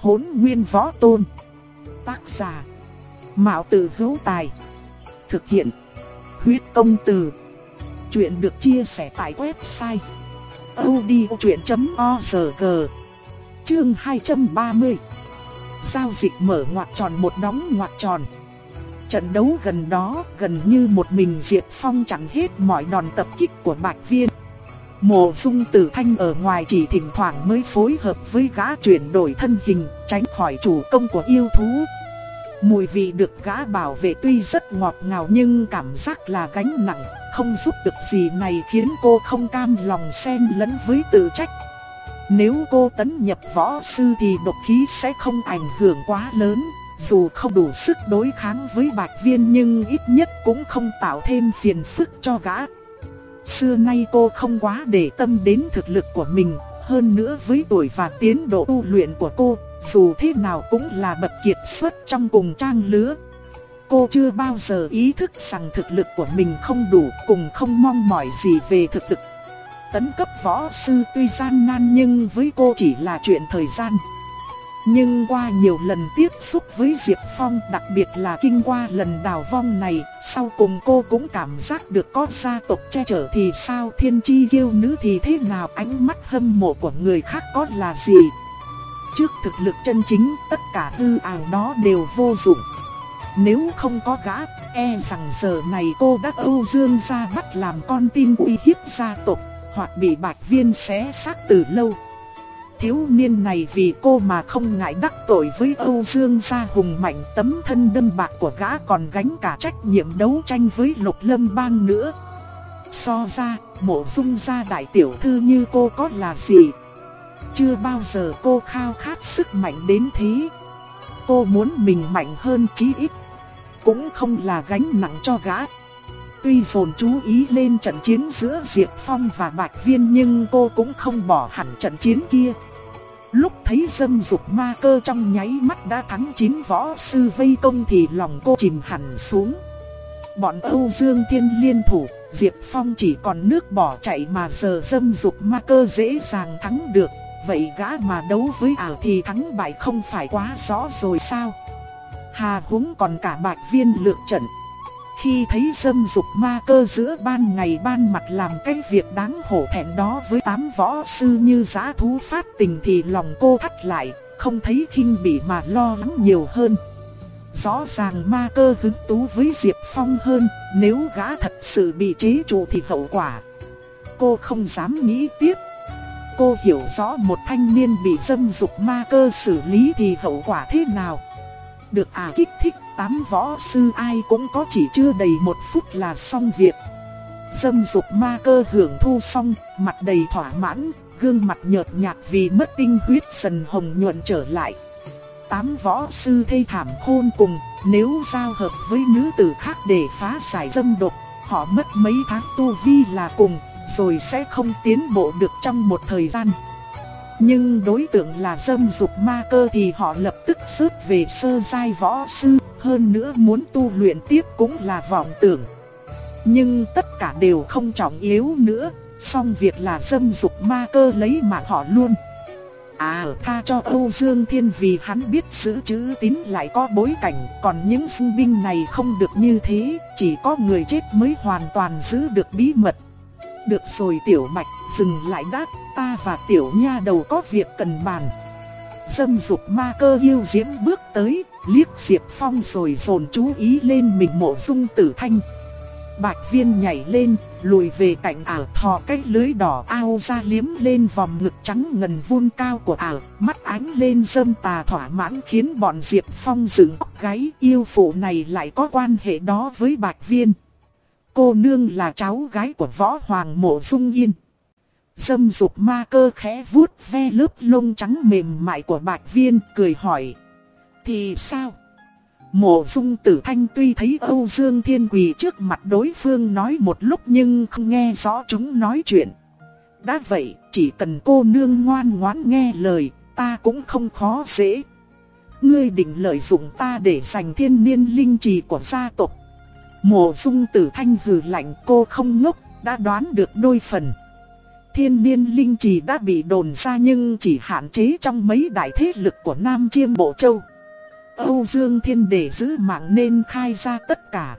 Hỗn nguyên võ tôn. Tác giả. Mạo tử hữu tài. Thực hiện. Huyết công từ. Chuyện được chia sẻ tại website. odchuyện.org Chương 230 Giao dịch mở ngoặc tròn một đóng ngoặc tròn. Trận đấu gần đó gần như một mình Diệp Phong chặn hết mọi đòn tập kích của Bạch Viên. Mộ dung tử thanh ở ngoài chỉ thỉnh thoảng mới phối hợp với gã chuyển đổi thân hình, tránh khỏi chủ công của yêu thú. Mùi vị được gã bảo vệ tuy rất ngọt ngào nhưng cảm giác là gánh nặng, không giúp được gì này khiến cô không cam lòng xen lẫn với tự trách. Nếu cô tấn nhập võ sư thì độc khí sẽ không ảnh hưởng quá lớn, dù không đủ sức đối kháng với bạch viên nhưng ít nhất cũng không tạo thêm phiền phức cho gã. Xưa nay cô không quá để tâm đến thực lực của mình, hơn nữa với tuổi và tiến độ tu luyện của cô, dù thế nào cũng là bậc kiệt xuất trong cùng trang lứa. Cô chưa bao giờ ý thức rằng thực lực của mình không đủ cùng không mong mỏi gì về thực lực. Tấn cấp võ sư tuy gian nan nhưng với cô chỉ là chuyện thời gian. Nhưng qua nhiều lần tiếp xúc với Diệp Phong, đặc biệt là kinh qua lần đào vong này, Sau cùng cô cũng cảm giác được có gia tộc che chở thì sao, thiên chi yêu nữ thì thế nào, ánh mắt hâm mộ của người khác có là gì? Trước thực lực chân chính, tất cả hư ảo đó đều vô dụng. Nếu không có gã e rằng giờ này cô đã âu dương ra bắt làm con tin uy hiếp gia tộc, Hoặc bị bạch viên xé xác từ lâu thiếu niên này vì cô mà không ngại đắc tội với Âu Dương gia hùng mạnh tấm thân đâm bạc của gã còn gánh cả trách nhiệm đấu tranh với lục lâm bang nữa. So ra, mộ dung gia đại tiểu thư như cô có là gì? Chưa bao giờ cô khao khát sức mạnh đến thế. Cô muốn mình mạnh hơn chí ít. Cũng không là gánh nặng cho gã. Tuy dồn chú ý lên trận chiến giữa Diệp Phong và Bạch Viên nhưng cô cũng không bỏ hẳn trận chiến kia. Lúc thấy dâm dục ma cơ trong nháy mắt đã thắng chín võ sư vây công thì lòng cô chìm hẳn xuống. Bọn Âu Dương Thiên liên thủ, Diệp Phong chỉ còn nước bỏ chạy mà giờ dâm dục ma cơ dễ dàng thắng được. Vậy gã mà đấu với ảo thì thắng bại không phải quá rõ rồi sao? Hà húng còn cả bạch viên lược trận. Khi thấy dâm dục ma cơ giữa ban ngày ban mặt làm cái việc đáng hổ thẹn đó với tám võ sư như giá thú phát tình thì lòng cô thắt lại, không thấy khinh bỉ mà lo lắng nhiều hơn. Rõ ràng ma cơ hứng tú với Diệp Phong hơn, nếu gã thật sự bị chế trụ thì hậu quả. Cô không dám nghĩ tiếp. Cô hiểu rõ một thanh niên bị dâm dục ma cơ xử lý thì hậu quả thế nào. Được à kích thích tám võ sư ai cũng có chỉ chưa đầy một phút là xong việc. Dâm dục ma cơ hưởng thu xong, mặt đầy thỏa mãn, gương mặt nhợt nhạt vì mất tinh huyết dần hồng nhuận trở lại. Tám võ sư thê thảm khôn cùng, nếu giao hợp với nữ tử khác để phá giải dâm độc, họ mất mấy tháng tu vi là cùng, rồi sẽ không tiến bộ được trong một thời gian. Nhưng đối tượng là dâm dục ma cơ thì họ lập tức rớt về sơ giai võ sư, hơn nữa muốn tu luyện tiếp cũng là vọng tưởng. Nhưng tất cả đều không trọng yếu nữa, song việc là dâm dục ma cơ lấy mạng họ luôn. À tha cho Âu Dương Thiên vì hắn biết giữ chữ tín lại có bối cảnh, còn những sinh binh này không được như thế, chỉ có người chết mới hoàn toàn giữ được bí mật. Được rồi tiểu bạch, dừng lại đát, ta và tiểu nha đầu có việc cần bàn. Dâm dục ma cơ yêu diễm bước tới, liếc Diệp Phong rồi dồn chú ý lên mình mộ dung tử thanh. Bạch viên nhảy lên, lùi về cạnh ảo thò cái lưới đỏ ao ra liếm lên vòng ngực trắng ngần vuông cao của ảo, mắt ánh lên dâm tà thỏa mãn khiến bọn Diệp Phong dựng óc gáy yêu phụ này lại có quan hệ đó với Bạch viên. Cô nương là cháu gái của võ hoàng mộ dung yên. Dâm dục ma cơ khẽ vuốt ve lớp lông trắng mềm mại của bạch viên cười hỏi. Thì sao? Mộ dung tử thanh tuy thấy Âu Dương Thiên Quỳ trước mặt đối phương nói một lúc nhưng không nghe rõ chúng nói chuyện. Đã vậy, chỉ cần cô nương ngoan ngoãn nghe lời, ta cũng không khó dễ. Ngươi định lợi dụng ta để giành thiên niên linh trì của gia tộc. Mộ dung tử thanh hừ lạnh cô không ngốc, đã đoán được đôi phần. thiên niên linh trì đã bị đồn ra nhưng chỉ hạn chế trong mấy đại thế lực của Nam Chiêm Bộ Châu. Âu Dương Thiên để giữ mạng nên khai ra tất cả.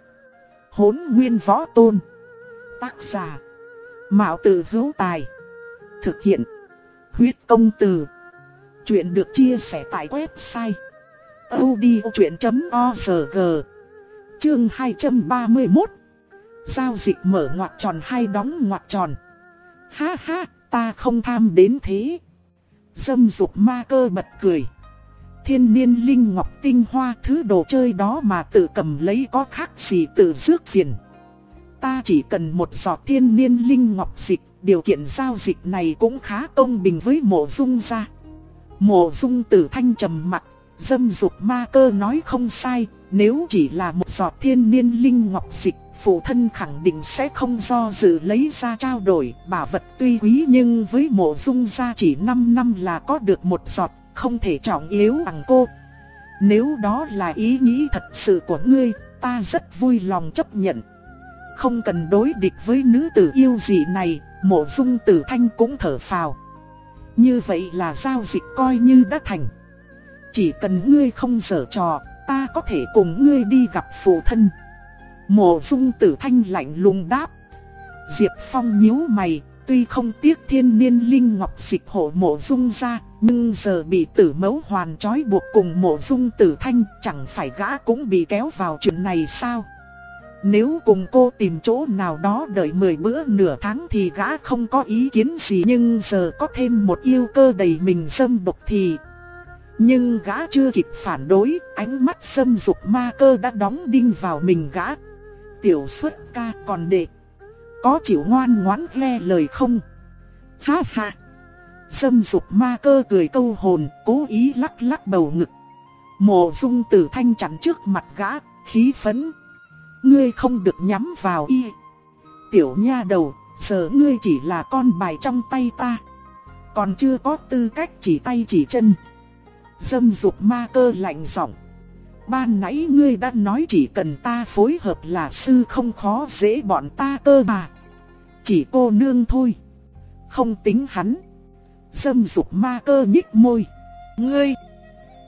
Hốn nguyên võ tôn. Tác giả. Mạo tử hữu tài. Thực hiện. Huyết công từ. Chuyện được chia sẻ tại website. odchuyện.org Chương 231 Giao dịch mở ngoặc tròn hay đóng ngoặc tròn. Ha ha, ta không tham đến thế. Dâm dục ma cơ bật cười. Thiên niên linh ngọc tinh hoa thứ đồ chơi đó mà tự cầm lấy có khác gì tự rước phiền. Ta chỉ cần một giọt thiên niên linh ngọc dịch, điều kiện giao dịch này cũng khá công bình với mộ dung gia. Mộ dung tử thanh trầm mặt, dâm dục ma cơ nói không sai, nếu chỉ là một giọt thiên niên linh ngọc dịch, phụ thân khẳng định sẽ không do dự lấy ra trao đổi, bảo vật tuy quý nhưng với mộ dung gia chỉ 5 năm là có được một giọt, không thể trọng yếu bằng cô. Nếu đó là ý nghĩ thật sự của ngươi, ta rất vui lòng chấp nhận. Không cần đối địch với nữ tử yêu dị này, mộ dung tử thanh cũng thở phào. Như vậy là giao dịch coi như đã thành. Chỉ cần ngươi không dở trò, ta có thể cùng ngươi đi gặp phụ thân. Mộ dung tử thanh lạnh lùng đáp. Diệp Phong nhíu mày, tuy không tiếc thiên niên linh ngọc dịch hộ mộ dung ra, nhưng giờ bị tử mẫu hoàn trói buộc cùng mộ dung tử thanh, chẳng phải gã cũng bị kéo vào chuyện này sao? Nếu cùng cô tìm chỗ nào đó đợi 10 bữa nửa tháng thì gã không có ý kiến gì nhưng giờ có thêm một yêu cơ đầy mình xâm độc thì... Nhưng gã chưa kịp phản đối, ánh mắt xâm dục ma cơ đã đóng đinh vào mình gã. Tiểu xuất ca còn đệ. Có chịu ngoan ngoãn nghe lời không? Ha ha! Xâm dục ma cơ cười câu hồn, cố ý lắc lắc bầu ngực. Mộ dung tử thanh chắn trước mặt gã, khí phấn. Ngươi không được nhắm vào y. Tiểu nha đầu, giờ ngươi chỉ là con bài trong tay ta. Còn chưa có tư cách chỉ tay chỉ chân. Dâm dục ma cơ lạnh giọng. Ban nãy ngươi đã nói chỉ cần ta phối hợp là sư không khó dễ bọn ta cơ mà. Chỉ cô nương thôi. Không tính hắn. Dâm dục ma cơ nhích môi. Ngươi.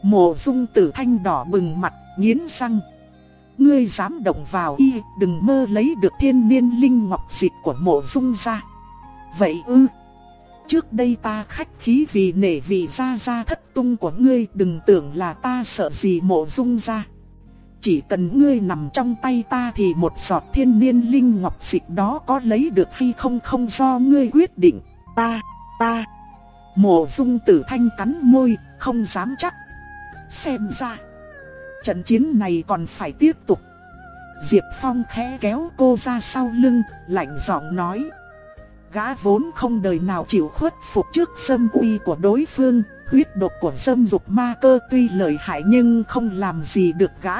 Mộ dung tử thanh đỏ bừng mặt, nghiến răng. Ngươi dám động vào y, đừng mơ lấy được thiên niên linh ngọc dịch của mộ dung ra. Vậy ư. Trước đây ta khách khí vì nể vị ra ra thất tung của ngươi đừng tưởng là ta sợ gì mộ dung ra. Chỉ cần ngươi nằm trong tay ta thì một giọt thiên niên linh ngọc dịch đó có lấy được hay không không do ngươi quyết định. Ta, ta. Mộ dung tử thanh cắn môi, không dám chắc. Xem ra, trận chiến này còn phải tiếp tục. Diệp Phong khẽ kéo cô ra sau lưng, lạnh giọng nói. Gã vốn không đời nào chịu khuất phục trước xâm uy của đối phương, huyết độc của xâm dục ma cơ tuy lợi hại nhưng không làm gì được gã.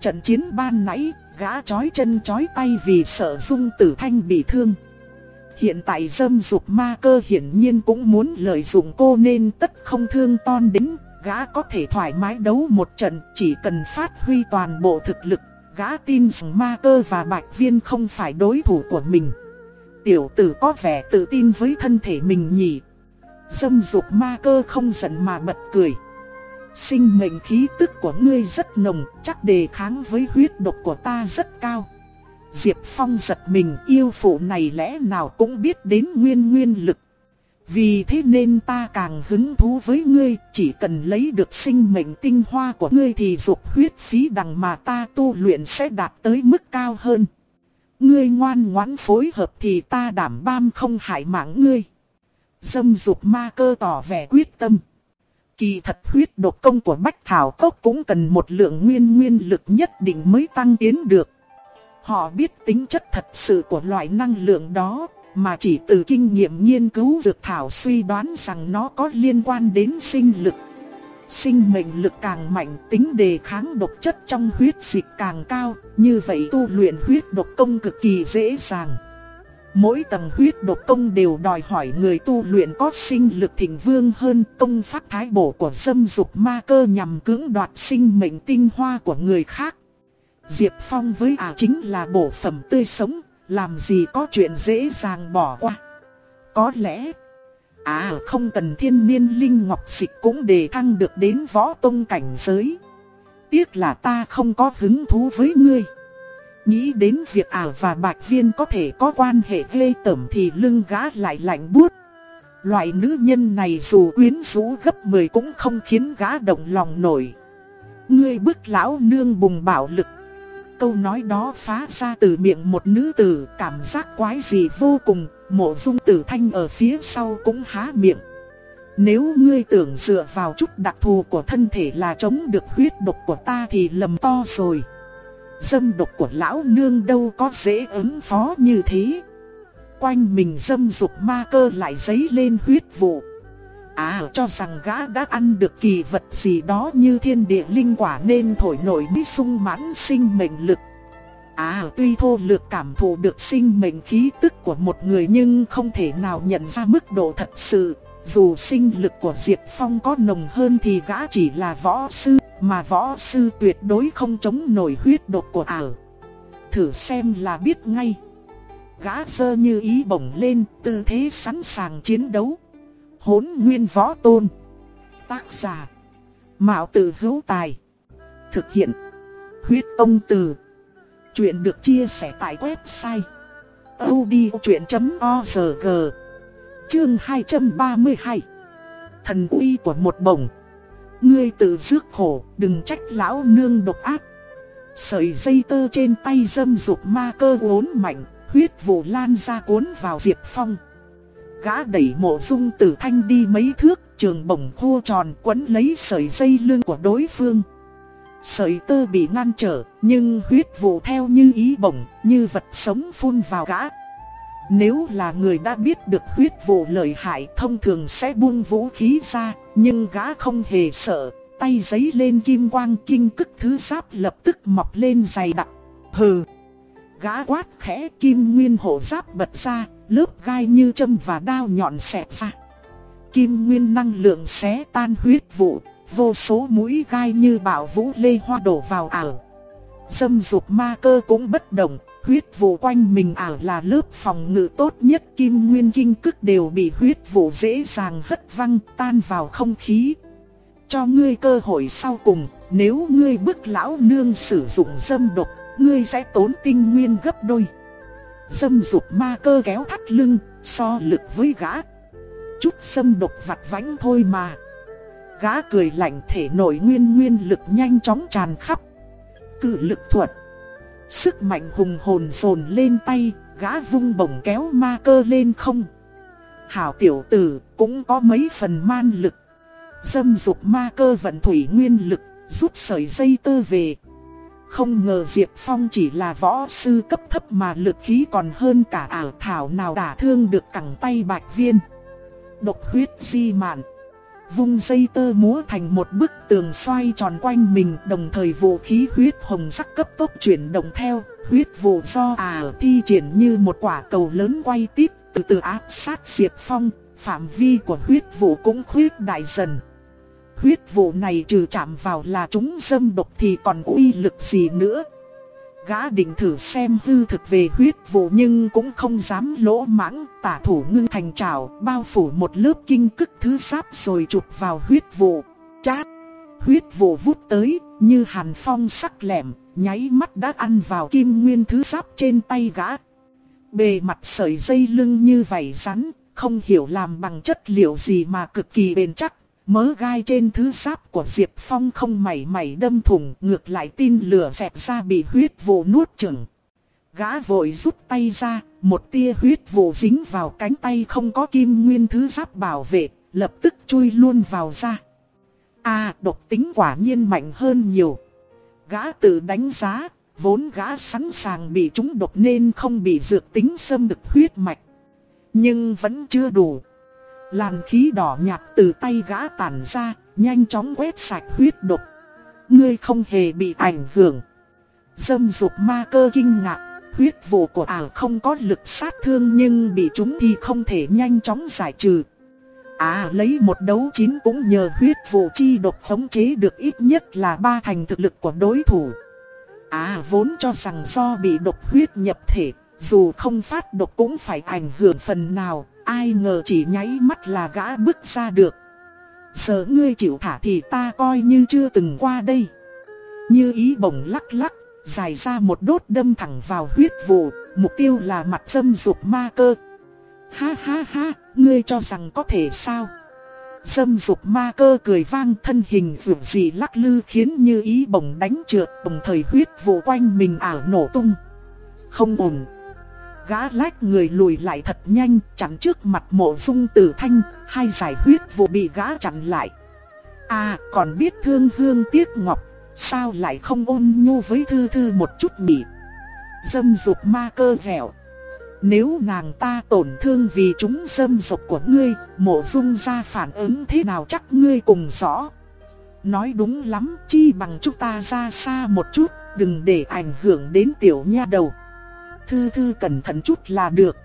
Trận chiến ban nãy, gã chói chân chói tay vì sợ dung tử thanh bị thương. Hiện tại dâm dục ma cơ hiển nhiên cũng muốn lợi dụng cô nên tất không thương ton đến, gã có thể thoải mái đấu một trận chỉ cần phát huy toàn bộ thực lực, gã tin rằng ma cơ và bạch viên không phải đối thủ của mình. Tiểu tử có vẻ tự tin với thân thể mình nhỉ. Dâm dục ma cơ không giận mà bật cười. Sinh mệnh khí tức của ngươi rất nồng, chắc đề kháng với huyết độc của ta rất cao. Diệp Phong giật mình yêu phụ này lẽ nào cũng biết đến nguyên nguyên lực. Vì thế nên ta càng hứng thú với ngươi, chỉ cần lấy được sinh mệnh tinh hoa của ngươi thì dục huyết phí đằng mà ta tu luyện sẽ đạt tới mức cao hơn. Ngươi ngoan ngoãn phối hợp thì ta đảm bam không hại mạng ngươi. Dâm dục ma cơ tỏ vẻ quyết tâm. Kỳ thật huyết độc công của Bách Thảo Cốc cũng cần một lượng nguyên nguyên lực nhất định mới tăng tiến được. Họ biết tính chất thật sự của loại năng lượng đó, mà chỉ từ kinh nghiệm nghiên cứu dược thảo suy đoán rằng nó có liên quan đến sinh lực. Sinh mệnh lực càng mạnh, tính đề kháng độc chất trong huyết dịch càng cao, như vậy tu luyện huyết độc công cực kỳ dễ dàng. Mỗi tầng huyết độc công đều đòi hỏi người tu luyện có sinh lực thịnh vương hơn công pháp thái bổ của dâm dục ma cơ nhằm cưỡng đoạt sinh mệnh tinh hoa của người khác. Diệp Phong với ả chính là bổ phẩm tươi sống, làm gì có chuyện dễ dàng bỏ qua. có lẽ À không cần thiên niên linh ngọc dịch cũng đề thăng được đến võ tông cảnh giới. Tiếc là ta không có hứng thú với ngươi. Nghĩ đến việc ả và bạch viên có thể có quan hệ ghê tởm thì lưng gã lại lạnh buốt. Loại nữ nhân này dù quyến rũ gấp 10 cũng không khiến gã động lòng nổi. Ngươi bức lão nương bùng bạo lực. Câu nói đó phá ra từ miệng một nữ tử, cảm giác quái gì vô cùng. Mộ dung tử thanh ở phía sau cũng há miệng. Nếu ngươi tưởng dựa vào chút đặc thù của thân thể là chống được huyết độc của ta thì lầm to rồi. Dâm độc của lão nương đâu có dễ ứng phó như thế. Quanh mình dâm dục ma cơ lại dấy lên huyết vụ. À cho rằng gã đã ăn được kỳ vật gì đó như thiên địa linh quả nên thổi nổi bí sung mãn sinh mệnh lực. À tuy thô lược cảm thụ được sinh mệnh khí tức của một người nhưng không thể nào nhận ra mức độ thật sự. Dù sinh lực của Diệp Phong có nồng hơn thì gã chỉ là võ sư, Mà võ sư tuyệt đối không chống nổi huyết độc của ả Thử xem là biết ngay. Gã sơ như ý bổng lên, tư thế sẵn sàng chiến đấu. Hốn nguyên võ tôn. Tác giả. Mạo tử hữu tài. Thực hiện. Huyết ông từ. Chuyện được chia sẻ tại website odchuyện.org Chương 232 Thần uy của một bổng. Ngươi tự rước khổ, đừng trách lão nương độc ác. Sợi dây tơ trên tay dâm dục ma cơ uốn mạnh Huyết vụ lan ra cuốn vào Diệp Phong. Gã đẩy mộ dung tử thanh đi mấy thước Trường bổng khô tròn quấn lấy sợi dây lưng của đối phương. Sợi tơ bị ngăn trở, nhưng huyết vụ theo như ý bổng, như vật sống phun vào gã. Nếu là người đã biết được huyết vụ lợi hại thông thường sẽ buông vũ khí ra, nhưng gã không hề sợ, tay giấy lên kim quang kinh cức thứ giáp lập tức mọc lên dày đặc. Hừ! Gã quát khẽ kim nguyên hộ giáp bật ra, lớp gai như châm và đao nhọn xẹt ra. Kim nguyên năng lượng xé tan huyết vụ, vô số mũi gai như bạo vũ lê hoa đổ vào ảo. Dâm dục ma cơ cũng bất động, huyết vụ quanh mình ảo là lớp phòng ngự tốt nhất kim nguyên kinh cức đều bị huyết vụ dễ dàng hất văng tan vào không khí. Cho ngươi cơ hội sau cùng, nếu ngươi bức lão nương sử dụng dâm độc, ngươi sẽ tốn tinh nguyên gấp đôi. Dâm dục ma cơ kéo thắt lưng, so lực với gã. Chút dâm độc vặt vãnh thôi mà. Gã cười lạnh thể nội nguyên nguyên lực nhanh chóng tràn khắp. Cự lực thuật. Sức mạnh hùng hồn dồn lên tay, gã vung bổng kéo ma cơ lên không. Hảo tiểu tử cũng có mấy phần man lực. Dâm dục ma cơ vận thủy nguyên lực, rút sợi dây tơ về. Không ngờ Diệp Phong chỉ là võ sư cấp thấp mà lực khí còn hơn cả ảo thảo nào đả thương được cẳng tay bạch viên. Độc huyết di mạn. Vung dây tơ múa thành một bức tường xoay tròn quanh mình đồng thời vũ khí huyết hồng sắc cấp tốc chuyển động theo, huyết vụ do à thi triển như một quả cầu lớn quay tít từ từ áp sát Diệp Phong, phạm vi của huyết vụ cũng khuyết đại dần. Huyết vụ này trừ chạm vào là chúng dâm độc thì còn uy lực gì nữa. Gã định thử xem hư thực về huyết vụ nhưng cũng không dám lỗ mãng, tả thủ ngưng thành trào, bao phủ một lớp kinh cức thứ sáp rồi chụp vào huyết vụ. Chát! Huyết vụ vút tới, như hàn phong sắc lẹm, nháy mắt đã ăn vào kim nguyên thứ sáp trên tay gã. Bề mặt sợi dây lưng như vảy rắn, không hiểu làm bằng chất liệu gì mà cực kỳ bền chắc, Mớ gai trên thứ giáp của Diệp Phong không mảy mảy đâm thủng, ngược lại tin lửa xẹp ra bị huyết vụ nuốt chửng. Gã vội rút tay ra, một tia huyết vụ dính vào cánh tay không có kim nguyên thứ giáp bảo vệ, lập tức chui luôn vào ra. À, độc tính quả nhiên mạnh hơn nhiều. Gã tự đánh giá, vốn gã sẵn sàng bị chúng độc nên không bị dược tính xâm được huyết mạch. Nhưng vẫn chưa đủ. Làn khí đỏ nhạt từ tay gã tản ra, nhanh chóng quét sạch huyết độc. Ngươi không hề bị ảnh hưởng. Dâm dục ma cơ kinh ngạc, huyết vụ của ảo không có lực sát thương nhưng bị chúng thì không thể nhanh chóng giải trừ. À lấy một đấu chín cũng nhờ huyết vụ chi độc khống chế được ít nhất là ba thành thực lực của đối thủ. À vốn cho rằng do bị độc huyết nhập thể, dù không phát độc cũng phải ảnh hưởng phần nào, Ai ngờ chỉ nháy mắt là gã bước ra được. Giờ ngươi chịu thả thì ta coi như chưa từng qua đây. Như ý bổng lắc lắc, dài ra một đốt đâm thẳng vào huyết vụ, mục tiêu là mặt dâm dục ma cơ. Ha ha ha, ngươi cho rằng có thể sao? Dâm dục ma cơ cười vang thân hình dù gì lắc lư khiến như ý bổng đánh trượt đồng thời huyết vụ quanh mình ảo nổ tung. Không ổn. Gã lách người lùi lại thật nhanh chặn trước mặt mộ dung tử thanh, hai giải huyết vụ bị gã chặn lại. À còn biết thương hương tiếc ngọc, sao lại không ôn nhu với thư thư một chút nhỉ? Dâm dục ma cơ dẻo. Nếu nàng ta tổn thương vì chúng dâm dục của ngươi, mộ dung ra phản ứng thế nào chắc ngươi cùng rõ. Nói đúng lắm, chi bằng chúng ta ra xa một chút, đừng để ảnh hưởng đến tiểu nha đầu. Thư thư cẩn thận chút là được.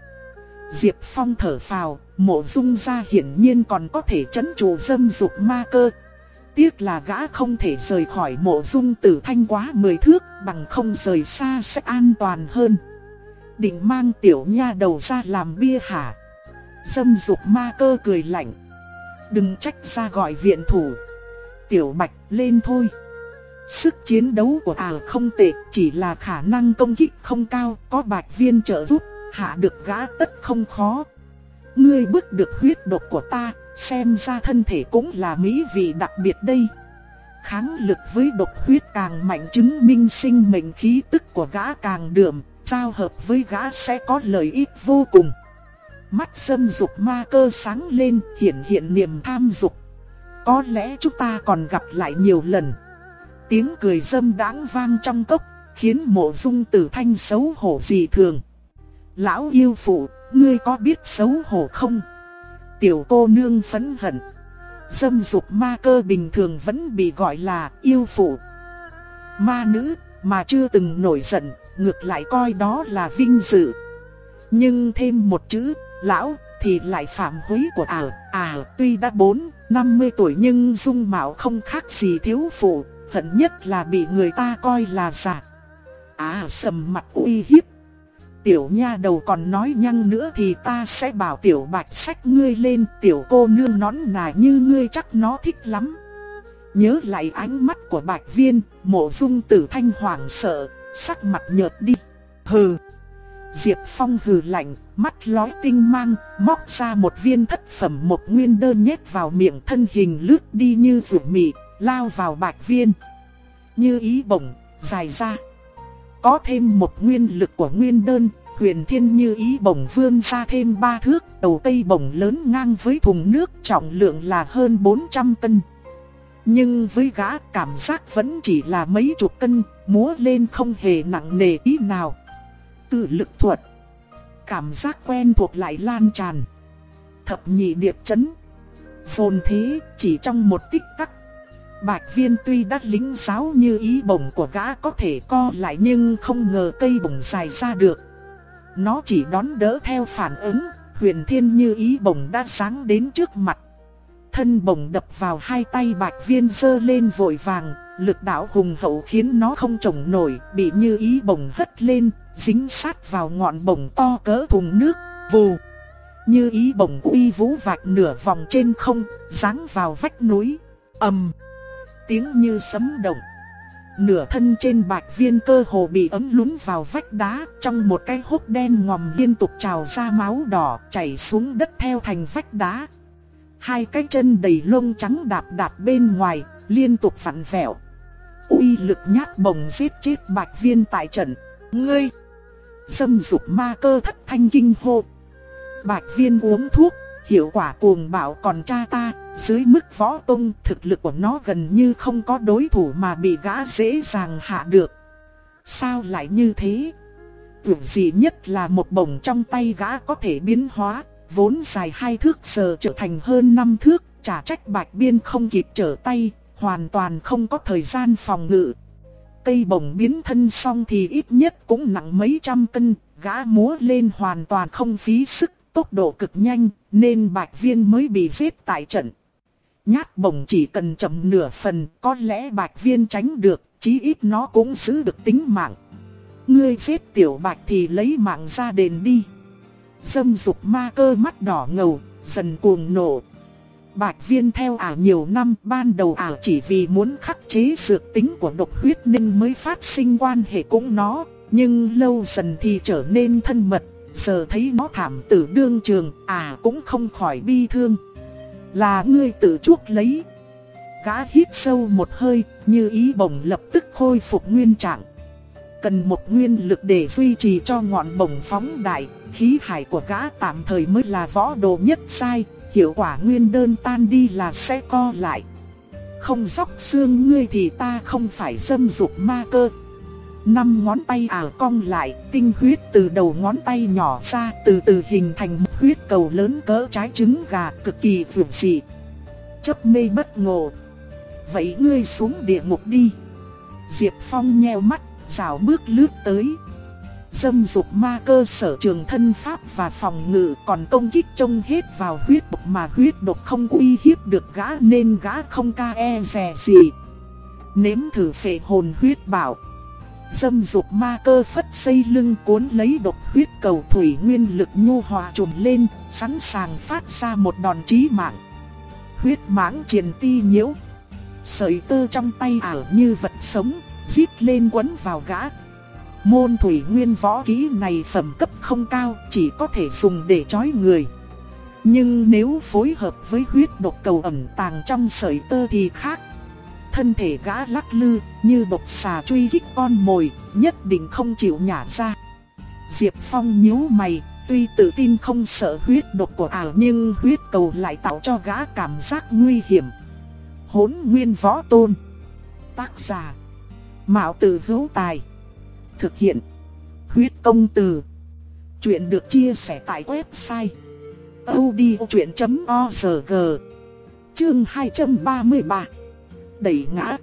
Diệp Phong thở phào, mộ dung ra hiển nhiên còn có thể chấn trụ dâm dục ma cơ. Tiếc là gã không thể rời khỏi mộ dung tử thanh quá mười thước, bằng không rời xa sẽ an toàn hơn định mang tiểu nha đầu ra làm bia hả? Dâm dục ma cơ cười lạnh. Đừng trách ra gọi viện thủ. Tiểu bạch lên thôi. Sức chiến đấu của ả không tệ, chỉ là khả năng công kích không cao, có bạch viên trợ giúp, hạ được gã tất không khó. Ngươi bước được huyết độc của ta, xem ra thân thể cũng là mỹ vị đặc biệt đây. Kháng lực với độc huyết càng mạnh chứng minh sinh mệnh khí tức của gã càng đượm, giao hợp với gã sẽ có lợi ích vô cùng. Mắt sâm dục ma cơ sáng lên, hiện hiện niềm tham dục. Có lẽ chúng ta còn gặp lại nhiều lần. Tiếng cười dâm đãng vang trong cốc, khiến mộ dung tử thanh xấu hổ dị thường. Lão yêu phụ, ngươi có biết xấu hổ không? Tiểu cô nương phấn hận. Dâm dục ma cơ bình thường vẫn bị gọi là yêu phụ. Ma nữ, mà chưa từng nổi giận, ngược lại coi đó là vinh dự. Nhưng thêm một chữ, lão, thì lại phạm húy của ả, ả à, tuy đã 4, 50 tuổi nhưng dung mạo không khác gì thiếu phụ, hận nhất là bị người ta coi là giả. À sầm mặt uy hiếp. Tiểu nha đầu còn nói nhăng nữa thì ta sẽ bảo tiểu bạch sách ngươi lên tiểu cô nương nón nà như ngươi chắc nó thích lắm. Nhớ lại ánh mắt của bạch viên, mộ dung tử thanh hoàng sợ, sắc mặt nhợt đi. Hừ. Diệp Phong hừ lạnh, mắt lói tinh mang, móc ra một viên thất phẩm một nguyên đơn nhét vào miệng thân hình lướt đi như rủ mịt lao vào bạch viên. Như ý bổng, dài ra. Có thêm một nguyên lực của nguyên đơn, huyền thiên như ý bổng vươn ra thêm ba thước, đầu cây bổng lớn ngang với thùng nước trọng lượng là hơn 400 cân. Nhưng với gã cảm giác vẫn chỉ là mấy chục cân, múa lên không hề nặng nề ý nào. Tự lực thuật. Cảm giác quen thuộc lại lan tràn. Thập nhị điệp chấn. Phồn thế chỉ trong một tích tắc. Bạch viên tuy đắt lính giáo như ý bổng của gã có thể co lại nhưng không ngờ cây bổng dài ra được. Nó chỉ đón đỡ theo phản ứng, huyền thiên như ý bổng đã sáng đến trước mặt thân bổng đập vào hai tay bạch viên dơ lên vội vàng, lực đạo hùng hậu khiến nó không trồng nổi, bị như ý bổng hất lên, dính sát vào ngọn bổng to cỡ thùng nước, vù. Như ý bổng uy vũ vạch nửa vòng trên không, giáng vào vách núi, ầm. Tiếng như sấm động. Nửa thân trên bạch viên cơ hồ bị ấm lún vào vách đá, trong một cái hốc đen ngòm liên tục trào ra máu đỏ, chảy xuống đất theo thành vách đá. Hai cái chân đầy lông trắng đạp đạp bên ngoài, liên tục vặn vẹo. uy lực nhát bồng giết chết bạch viên tại trận. Ngươi! Xâm dục ma cơ thất thanh kinh hô. Bạch viên uống thuốc, hiệu quả cuồng bạo còn cha ta, dưới mức võ tông thực lực của nó gần như không có đối thủ mà bị gã dễ dàng hạ được. Sao lại như thế? Tưởng gì nhất là một bổng trong tay gã có thể biến hóa, vốn dài hai thước giờ trở thành hơn năm thước, trả trách bạch biên không kịp trở tay, hoàn toàn không có thời gian phòng ngự. Cây bổng biến thân xong thì ít nhất cũng nặng mấy trăm cân, gã múa lên hoàn toàn không phí sức, tốc độ cực nhanh, nên bạch viên mới bị giết tại trận. Nhát bổng chỉ cần chậm nửa phần, có lẽ bạch viên tránh được, chí ít nó cũng giữ được tính mạng. Ngươi giết tiểu bạch thì lấy mạng ra đền đi. Dâm dục ma cơ mắt đỏ ngầu, dần cuồng nộ. Bạch viên theo ả nhiều năm ban đầu ả chỉ vì muốn khắc chế dược tính của độc huyết nên mới phát sinh quan hệ cũng nó, nhưng lâu dần thì trở nên thân mật, giờ thấy nó thảm tử đương trường, à cũng không khỏi bi thương. Là ngươi tự chuốc lấy. Gã hít sâu một hơi, như ý bổng lập tức khôi phục nguyên trạng. Cần một nguyên lực để duy trì cho ngọn bổng phóng đại, khí hải của gã tạm thời mới là võ đồ nhất sai, hiệu quả nguyên đơn tan đi là sẽ co lại. Không dốc xương ngươi thì ta không phải dâm dục ma cơ. Năm ngón tay ảo cong lại, tinh huyết từ đầu ngón tay nhỏ ra, từ từ hình thành một huyết cầu lớn cỡ trái trứng gà cực kỳ vượt dị. Chấp mê bất ngộ. Vậy ngươi xuống địa ngục đi. Diệp Phong nheo mắt, rào bước lướt tới. Dâm dục ma cơ sở trường thân pháp và phòng ngự còn công kích trông hết vào huyết độc mà huyết độc không uy hiếp được gã nên gã không ca e rè gì. Nếm thử phệ hồn huyết bảo. Dâm dục ma cơ phất xây lưng cuốn lấy độc huyết cầu thủy nguyên lực nhu hòa trùm lên, sẵn sàng phát ra một đòn chí mạng. Huyết mãng triền ti nhiễu. Sợi tơ trong tay ảo như vật sống, giít lên quấn vào gã. Môn thủy nguyên võ kỹ này phẩm cấp không cao, chỉ có thể dùng để chói người. Nhưng nếu phối hợp với huyết độc cầu ẩn tàng trong sợi tơ thì khác. Thân thể gã lắc lư, như bộc xà truy kích con mồi, nhất định không chịu nhả ra. Diệp Phong nhíu mày, tuy tự tin không sợ huyết độc của ảo nhưng huyết cầu lại tạo cho gã cảm giác nguy hiểm. Hốn nguyên võ tôn Tác giả Mạo tử hữu tài Thực hiện Huyết công từ Chuyện được chia sẻ tại website odchuyện.org Chương 233 Đẩy ngã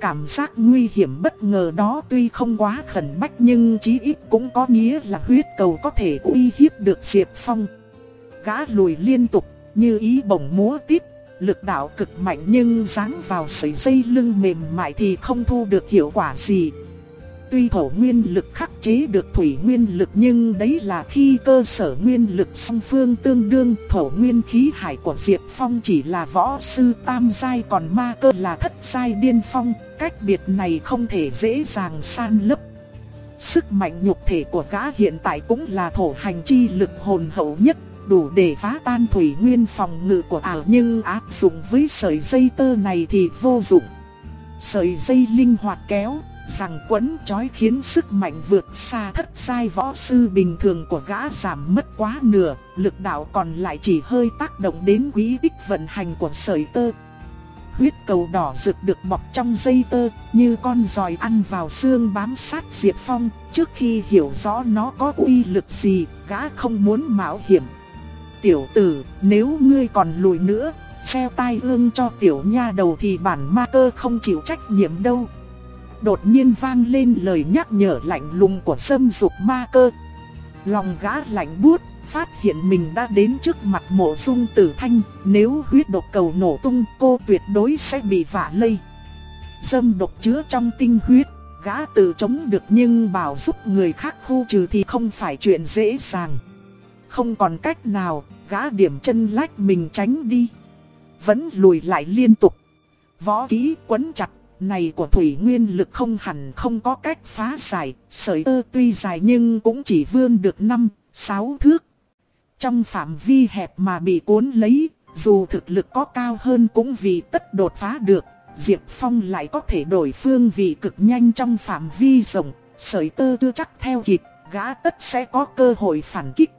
Cảm giác nguy hiểm bất ngờ đó tuy không quá khẩn bách nhưng chí ít cũng có nghĩa là huyết cầu có thể uy hiếp được Diệp Phong. Gã lùi liên tục, như ý bổng múa tiếp, lực đạo cực mạnh nhưng dáng vào sợi dây lưng mềm mại thì không thu được hiệu quả gì. Tuy thổ nguyên lực khắc chế được thủy nguyên lực nhưng đấy là khi cơ sở nguyên lực song phương tương đương thổ nguyên khí hải của Diệp Phong chỉ là võ sư tam giai còn ma cơ là thất giai điên phong, cách biệt này không thể dễ dàng san lấp. Sức mạnh nhục thể của gã hiện tại cũng là thổ hành chi lực hồn hậu nhất đủ để phá tan thủy nguyên phòng ngự của ảo nhưng áp dụng với sợi dây tơ này thì vô dụng. Sợi dây linh hoạt kéo, rằng quấn chói khiến sức mạnh vượt xa thất sai võ sư bình thường của gã giảm mất quá nửa, lực đạo còn lại chỉ hơi tác động đến quý tích vận hành của sợi tơ. Huyết cầu đỏ rực được bọc trong dây tơ, như con giòi ăn vào xương bám sát Diệp Phong, trước khi hiểu rõ nó có uy lực gì, gã không muốn mạo hiểm tiểu tử, nếu ngươi còn lùi nữa, xeo tai ương cho tiểu nha đầu thì bản ma cơ không chịu trách nhiệm đâu. Đột nhiên vang lên lời nhắc nhở lạnh lùng của sâm dục ma cơ. Lòng gã lạnh buốt, phát hiện mình đã đến trước mặt mộ dung tử thanh, nếu huyết độc cầu nổ tung cô tuyệt đối sẽ bị vạ lây. Dâm độc chứa trong tinh huyết, gã tự chống được nhưng bảo giúp người khác khu trừ thì không phải chuyện dễ dàng. Không còn cách nào, gã điểm chân lách mình tránh đi. Vẫn lùi lại liên tục. Võ ký quấn chặt, này của thủy nguyên lực không hẳn không có cách phá giải. Sợi tơ tuy dài nhưng cũng chỉ vươn được 5, 6 thước. Trong phạm vi hẹp mà bị cuốn lấy, dù thực lực có cao hơn cũng vì tất đột phá được. Diệp Phong lại có thể đổi phương vị cực nhanh trong phạm vi rộng, sợi tơ chưa chắc theo kịp, gã tất sẽ có cơ hội phản kích.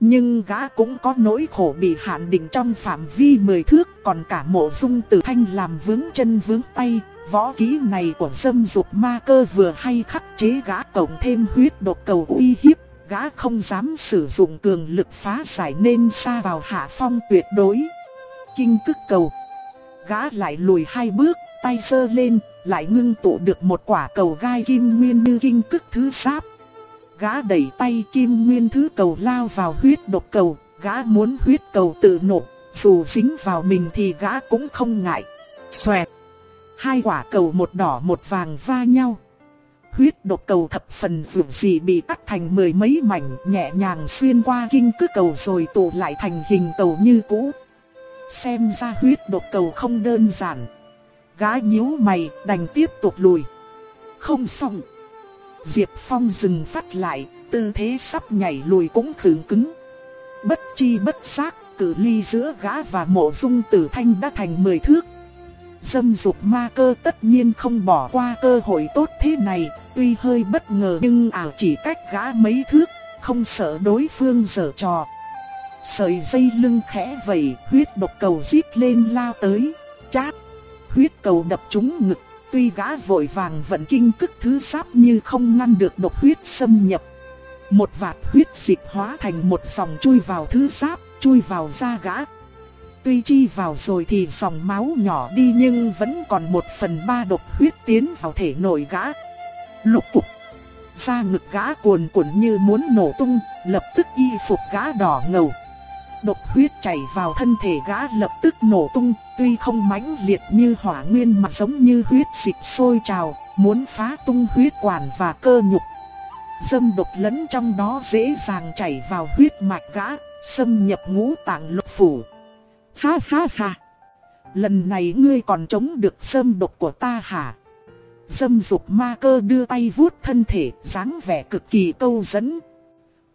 Nhưng gã cũng có nỗi khổ bị hạn định trong phạm vi mười thước Còn cả mộ dung tử thanh làm vướng chân vướng tay. Võ ký này của dâm dục ma cơ vừa hay khắc chế gã cộng thêm huyết độc cầu uy hiếp Gã không dám sử dụng cường lực phá giải nên xa vào hạ phong tuyệt đối. Kinh cức cầu. Gã lại lùi hai bước, tay sơ lên, lại ngưng tụ được một quả cầu gai kim nguyên như kinh cức thứ sáp Gã đẩy tay kim nguyên thứ cầu lao vào huyết độc cầu, gã muốn huyết cầu tự nổ, dù dính vào mình thì gã cũng không ngại. Xoẹt! Hai quả cầu một đỏ một vàng va nhau. Huyết độc cầu thập phần vượt dị bị cắt thành mười mấy mảnh nhẹ nhàng xuyên qua kinh cứ cầu rồi tụ lại thành hình cầu như cũ. Xem ra huyết độc cầu không đơn giản. Gái nhíu mày đành tiếp tục lùi. Không xong. Diệp Phong dừng phát lại, tư thế sắp nhảy lùi cũng khứng cứng. Bất chi bất giác, cử ly giữa gã và mộ dung tử thanh đã thành mười thước. Dâm dục ma cơ tất nhiên không bỏ qua cơ hội tốt thế này, tuy hơi bất ngờ nhưng ảo chỉ cách gã mấy thước, không sợ đối phương dở trò. Sợi dây lưng khẽ vẩy, huyết độc cầu giết lên lao tới, chát. Huyết cầu đập trúng ngực, tuy gã vội vàng vận kinh cức thứ sáp như không ngăn được độc huyết xâm nhập. Một vạt huyết dịch hóa thành một dòng chui vào thứ sáp, chui vào da gã. Tuy chi vào rồi thì dòng máu nhỏ đi nhưng vẫn còn một phần ba độc huyết tiến vào thể nội gã. Lục cục. Da ngực gã cuồn cuộn như muốn nổ tung, lập tức y phục gã đỏ ngầu. Độc huyết chảy vào thân thể gã lập tức nổ tung, tuy không mãnh liệt như hỏa nguyên mà giống như huyết dịch sôi trào, muốn phá tung huyết quản và cơ nhục. Dâm độc lẫn trong đó dễ dàng chảy vào huyết mạch gã, xâm nhập ngũ tạng lục phủ. Ha ha ha! Lần này ngươi còn chống được dâm độc của ta hả? Dâm dục ma cơ đưa tay vuốt thân thể, dáng vẻ cực kỳ câu dẫn.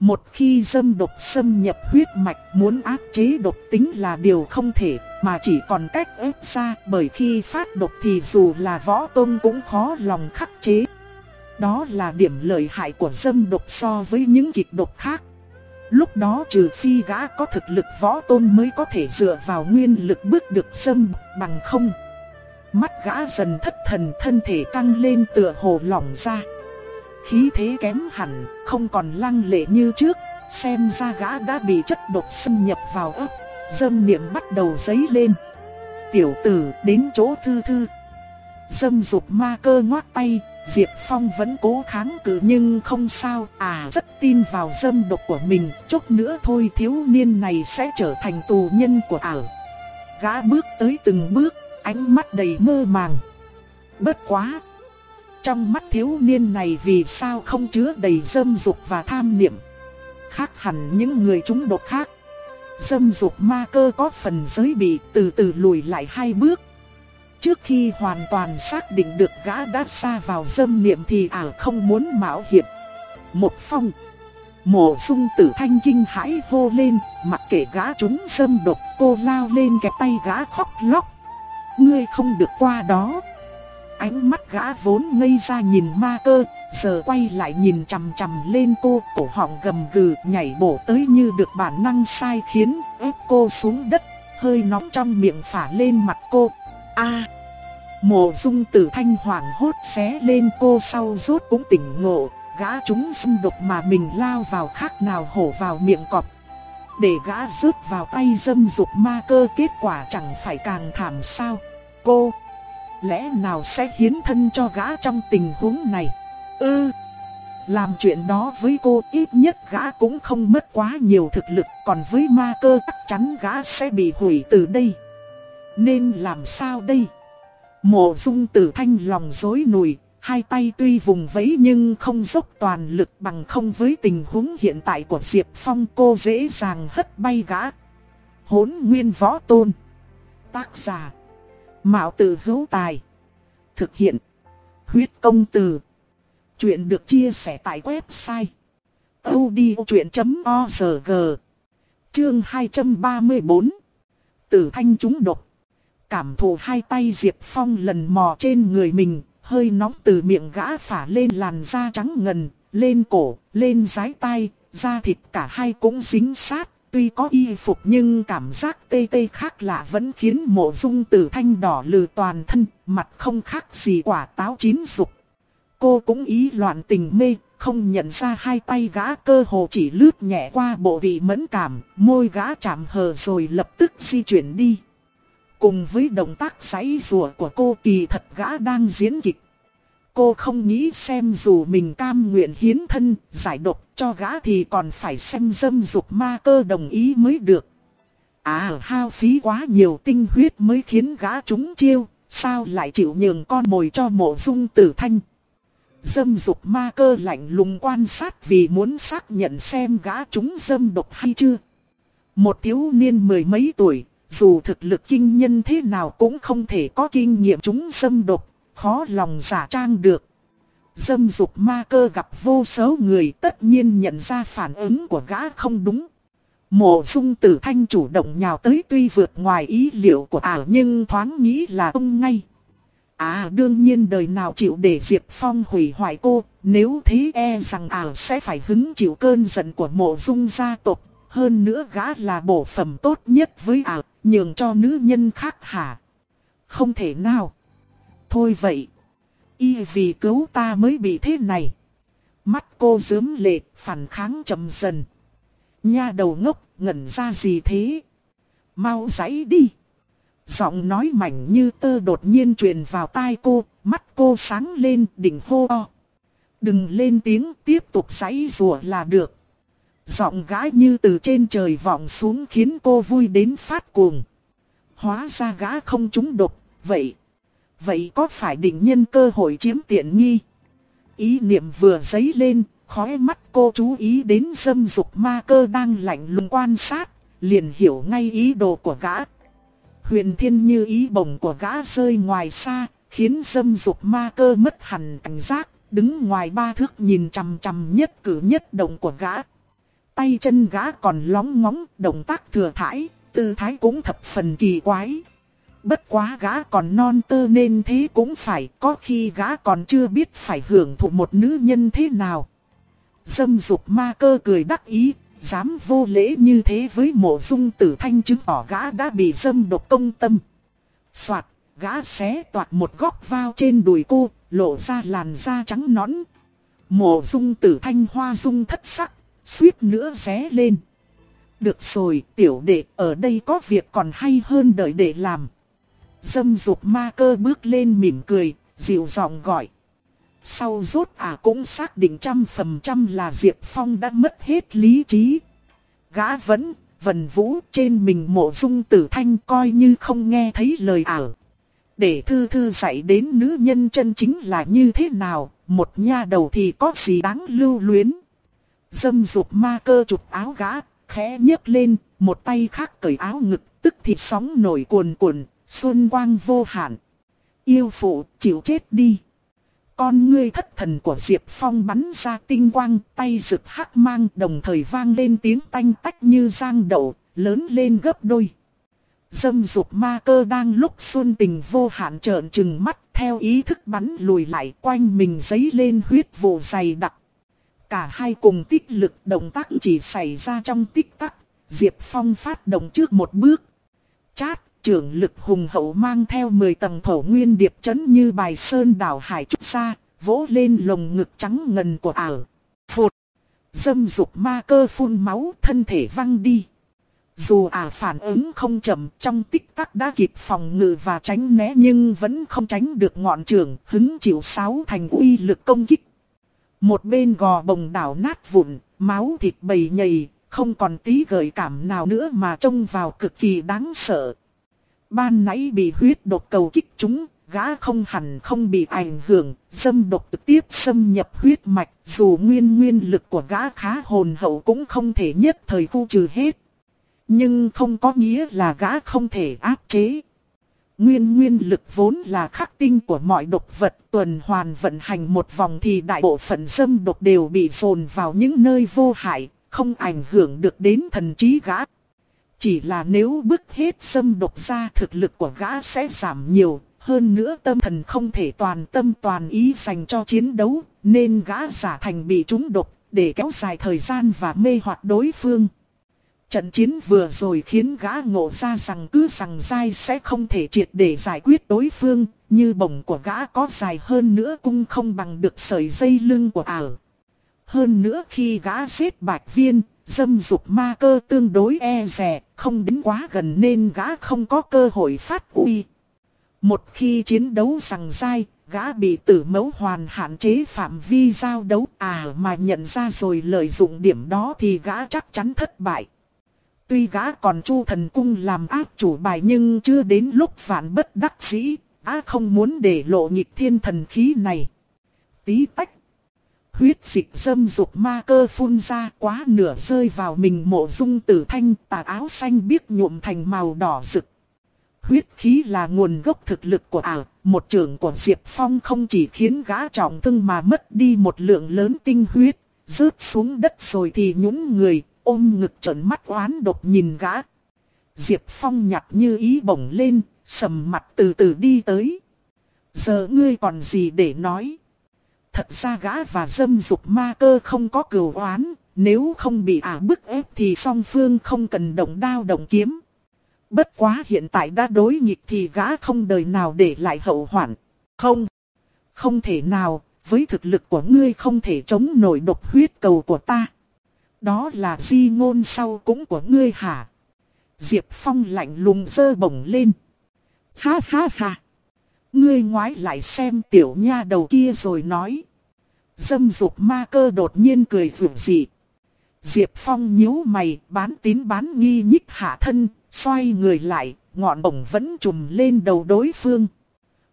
Một khi dâm độc xâm nhập huyết mạch muốn áp chế độc tính là điều không thể, mà chỉ còn cách ép ra bởi khi phát độc thì dù là võ tôn cũng khó lòng khắc chế. Đó là điểm lợi hại của dâm độc so với những kịch độc khác. Lúc đó trừ phi gã có thực lực võ tôn mới có thể dựa vào nguyên lực bước được dâm bằng không. Mắt gã dần thất thần thân thể căng lên tựa hồ lỏng ra. Khí thế kém hẳn, không còn lăng lệ như trước, xem ra gã đã bị chất độc xâm nhập vào ấp, dâm niệm bắt đầu dấy lên. Tiểu tử đến chỗ thư thư. Dâm dục ma cơ ngoát tay, Diệp Phong vẫn cố kháng cự nhưng không sao, à rất tin vào dâm độc của mình, chút nữa thôi thiếu niên này sẽ trở thành tù nhân của ảo. Gã bước tới từng bước, ánh mắt đầy mơ màng. Bất quá! Trong mắt thiếu niên này vì sao không chứa đầy dâm dục và tham niệm. Khác hẳn những người chúng độc khác. Dâm dục ma cơ có phần giới bị từ từ lùi lại hai bước. Trước khi hoàn toàn xác định được gã đã xa vào dâm niệm thì ả không muốn mạo hiểm. Một phong. Mộ dung tử thanh kinh hãi hô lên, mặc kệ gã chúng dâm độc cô lao lên kẹp tay gã khóc lóc. Ngươi không được qua đó. Ánh mắt gã vốn ngây ra nhìn ma cơ, giờ quay lại nhìn chằm chằm lên cô, cổ họng gầm gừ nhảy bổ tới như được bản năng sai khiến, ép cô xuống đất, hơi nóng trong miệng phả lên mặt cô. A! mộ dung tử thanh hoảng hốt xé lên cô sau rốt cũng tỉnh ngộ, gã chúng xâm độc mà mình lao vào khác nào hổ vào miệng cọp. Để gã rớt vào tay dâm dục ma cơ kết quả chẳng phải càng thảm sao. Cô! Lẽ nào sẽ hiến thân cho gã trong tình huống này? Ư, làm chuyện đó với cô ít nhất gã cũng không mất quá nhiều thực lực, còn với ma cơ chắc chắn gã sẽ bị hủy từ đây. Nên làm sao đây? Mộ dung tử thanh lòng dối nùi, hai tay tuy vùng vẫy nhưng không dốc toàn lực bằng không với tình huống hiện tại của Diệp Phong cô dễ dàng hất bay gã. Hốn nguyên võ tôn. Tác giả Mạo tử hữu tài. Thực hiện. Huyết công từ. Chuyện được chia sẻ tại website. odchuyện.org Chương 234 Tử thanh chúng độc. Cảm thụ hai tay Diệp Phong lần mò trên người mình, hơi nóng từ miệng gã phả lên làn da trắng ngần, lên cổ, lên dái tay, da thịt cả hai cũng dính sát, Tuy có y phục nhưng cảm giác tê tê khác lạ vẫn khiến mộ dung tử thanh đỏ lừ toàn thân, mặt không khác gì quả táo chín rục. Cô cũng ý loạn tình mê, không nhận ra hai tay gã cơ hồ chỉ lướt nhẹ qua bộ vị mẫn cảm, môi gã chạm hờ rồi lập tức di chuyển đi. Cùng với động tác giấy rùa của cô kỳ thật gã đang diễn kịch. Cô không nghĩ xem dù mình cam nguyện hiến thân, giải độc cho gã thì còn phải xem dâm dục ma cơ đồng ý mới được. À hao phí quá nhiều tinh huyết mới khiến gã trúng chiêu, sao lại chịu nhường con mồi cho mộ dung tử thanh. Dâm dục ma cơ lạnh lùng quan sát vì muốn xác nhận xem gã chúng dâm độc hay chưa. Một thiếu niên mười mấy tuổi, dù thực lực kinh nhân thế nào cũng không thể có kinh nghiệm chúng dâm độc, khó lòng giả trang được. Dâm dục ma cơ gặp vô số người tất nhiên nhận ra phản ứng của gã không đúng. Mộ dung tử thanh chủ động nhào tới tuy vượt ngoài ý liệu của ảo nhưng thoáng nghĩ là ông ngay. À đương nhiên đời nào chịu để Diệp Phong hủy hoại cô, nếu thế e rằng ảo sẽ phải hứng chịu cơn giận của mộ dung gia tộc. Hơn nữa gã là bổ phẩm tốt nhất với ảo, nhường cho nữ nhân khác hả? Không thể nào. Thôi vậy. Y vì cứu ta mới bị thế này. Mắt cô dướm lệ, phản kháng chậm dần. Nha đầu ngốc, ngẩn ra gì thế? Mau giấy đi. Giọng nói mảnh như tơ đột nhiên truyền vào tai cô, mắt cô sáng lên đỉnh hô o. Đừng lên tiếng, tiếp tục giấy rùa là được. Giọng gái như từ trên trời vọng xuống khiến cô vui đến phát cuồng. Hóa ra gã không trúng độc, vậy. Vậy có phải định nhân cơ hội chiếm tiện nghi? Ý niệm vừa dấy lên, khói mắt cô chú ý đến dâm dục ma cơ đang lạnh lùng quan sát, liền hiểu ngay ý đồ của gã. Huyền thiên như ý bổng của gã rơi ngoài xa, khiến dâm dục ma cơ mất hẳn cảnh giác, đứng ngoài ba thước nhìn chằm chằm nhất cử nhất động của gã. Tay chân gã còn lóng ngóng, động tác thừa thải, tư thái cũng thập phần kỳ quái. Bất quá gã còn non tơ nên thế cũng phải, có khi gã còn chưa biết phải hưởng thụ một nữ nhân thế nào. Dâm dục ma cơ cười đắc ý, dám vô lễ như thế với mộ dung tử thanh chứng tỏ gã đã bị dâm độc công tâm. Soạt, gã xé toạt một góc vào trên đùi cô, lộ ra làn da trắng nõn. Mộ dung tử thanh hoa dung thất sắc, suýt nữa xé lên. Được rồi, tiểu đệ, ở đây có việc còn hay hơn đợi đệ làm. Dâm dục ma cơ bước lên mỉm cười, dịu giọng gọi. Sau rốt à cũng xác định trăm phần trăm là Diệp Phong đã mất hết lý trí. Gã vẫn, vần vũ trên mình mộ dung tử thanh coi như không nghe thấy lời ảo. Để thư thư dạy đến nữ nhân chân chính là như thế nào, một nha đầu thì có gì đáng lưu luyến. Dâm dục ma cơ chụp áo gã, khẽ nhấc lên, một tay khác cởi áo ngực, tức thì sóng nổi cuồn cuộn, xuân quang vô hạn. Yêu phụ, chịu chết đi. Con ngươi thất thần của Diệp Phong bắn ra tinh quang, tay rực hắc mang đồng thời vang lên tiếng tanh tách như giang đậu, lớn lên gấp đôi. Dâm dục ma cơ đang lúc xuân tình vô hạn trợn trừng mắt theo ý thức bắn lùi lại quanh mình giấy lên huyết vụ dày đặc. Cả hai cùng tích lực động tác chỉ xảy ra trong tích tắc, Diệp Phong phát động trước một bước. Chát, trưởng lực hùng hậu mang theo 10 tầng thổ nguyên điệp chấn như bài sơn đảo hải trúc xa, vỗ lên lồng ngực trắng ngần của ảo. Phụt! Dâm dục ma cơ phun máu thân thể văng đi. Dù ả phản ứng không chậm trong tích tắc đã kịp phòng ngự và tránh né nhưng vẫn không tránh được ngọn trường hứng chịu sáu thành uy lực công kích. Một bên gò bồng đảo nát vụn, máu thịt bầy nhầy, không còn tí gợi cảm nào nữa mà trông vào cực kỳ đáng sợ. Ban nãy bị huyết độc cầu kích chúng, gã không hẳn không bị ảnh hưởng, dâm độc trực tiếp xâm nhập huyết mạch, dù nguyên nguyên lực của gã khá hồn hậu cũng không thể nhất thời khu trừ hết. Nhưng không có nghĩa là gã không thể áp chế. Nguyên nguyên lực vốn là khắc tinh của mọi độc vật tuần hoàn vận hành một vòng thì đại bộ phận dâm độc đều bị dồn vào những nơi vô hại, không ảnh hưởng được đến thần trí gã. Chỉ là nếu bức hết xâm độc ra thực lực của gã sẽ giảm nhiều, hơn nữa tâm thần không thể toàn tâm toàn ý dành cho chiến đấu, nên gã giả thành bị trúng độc, để kéo dài thời gian và mê hoặc đối phương. Trận chiến vừa rồi khiến gã ngộ ra rằng cứ rằng dai sẽ không thể triệt để giải quyết đối phương, như bổng của gã có dài hơn nữa cũng không bằng được sợi dây lưng của ảo. Hơn nữa khi gã giết bạch viên, dâm dục ma cơ tương đối e rè, không đến quá gần nên gã không có cơ hội phát uy. Một khi chiến đấu rằng dai, gã bị tử mẫu hoàn hạn chế phạm vi giao đấu à mà nhận ra rồi lợi dụng điểm đó thì gã chắc chắn thất bại. Tuy gã còn chu thần cung làm ác chủ bài nhưng chưa đến lúc vạn bất đắc dĩ, á không muốn để lộ nhịp thiên thần khí này. Tí tách. Huyết dịch dâm dục ma cơ phun ra quá nửa rơi vào mình mộ dung tử thanh tà áo xanh biếc nhuộm thành màu đỏ rực. Huyết khí là nguồn gốc thực lực của ả, một trưởng của Diệp Phong không chỉ khiến gã trọng thương mà mất đi một lượng lớn tinh huyết, rớt xuống đất rồi thì nhún người, ôm ngực trợn mắt oán độc nhìn gã. Diệp Phong nhặt như ý bổng lên, sầm mặt từ từ đi tới. Giờ ngươi còn gì để nói? Thật ra gã và dâm dục ma cơ không có cửu oán, nếu không bị ả bức ép thì song phương không cần động đao động kiếm. Bất quá hiện tại đã đối nghịch thì gã không đời nào để lại hậu hoạn. Không, không thể nào, với thực lực của ngươi không thể chống nổi độc huyết cầu của ta. Đó là di ngôn sau cũng của ngươi hả? Diệp Phong lạnh lùng dơ bổng lên. Ha ha ha. Ngươi ngoái lại xem tiểu nha đầu kia rồi nói. Dâm dục ma cơ đột nhiên cười rủ dị. Diệp Phong nhíu mày bán tín bán nghi nhích hạ thân, xoay người lại, ngọn bổng vẫn trùm lên đầu đối phương.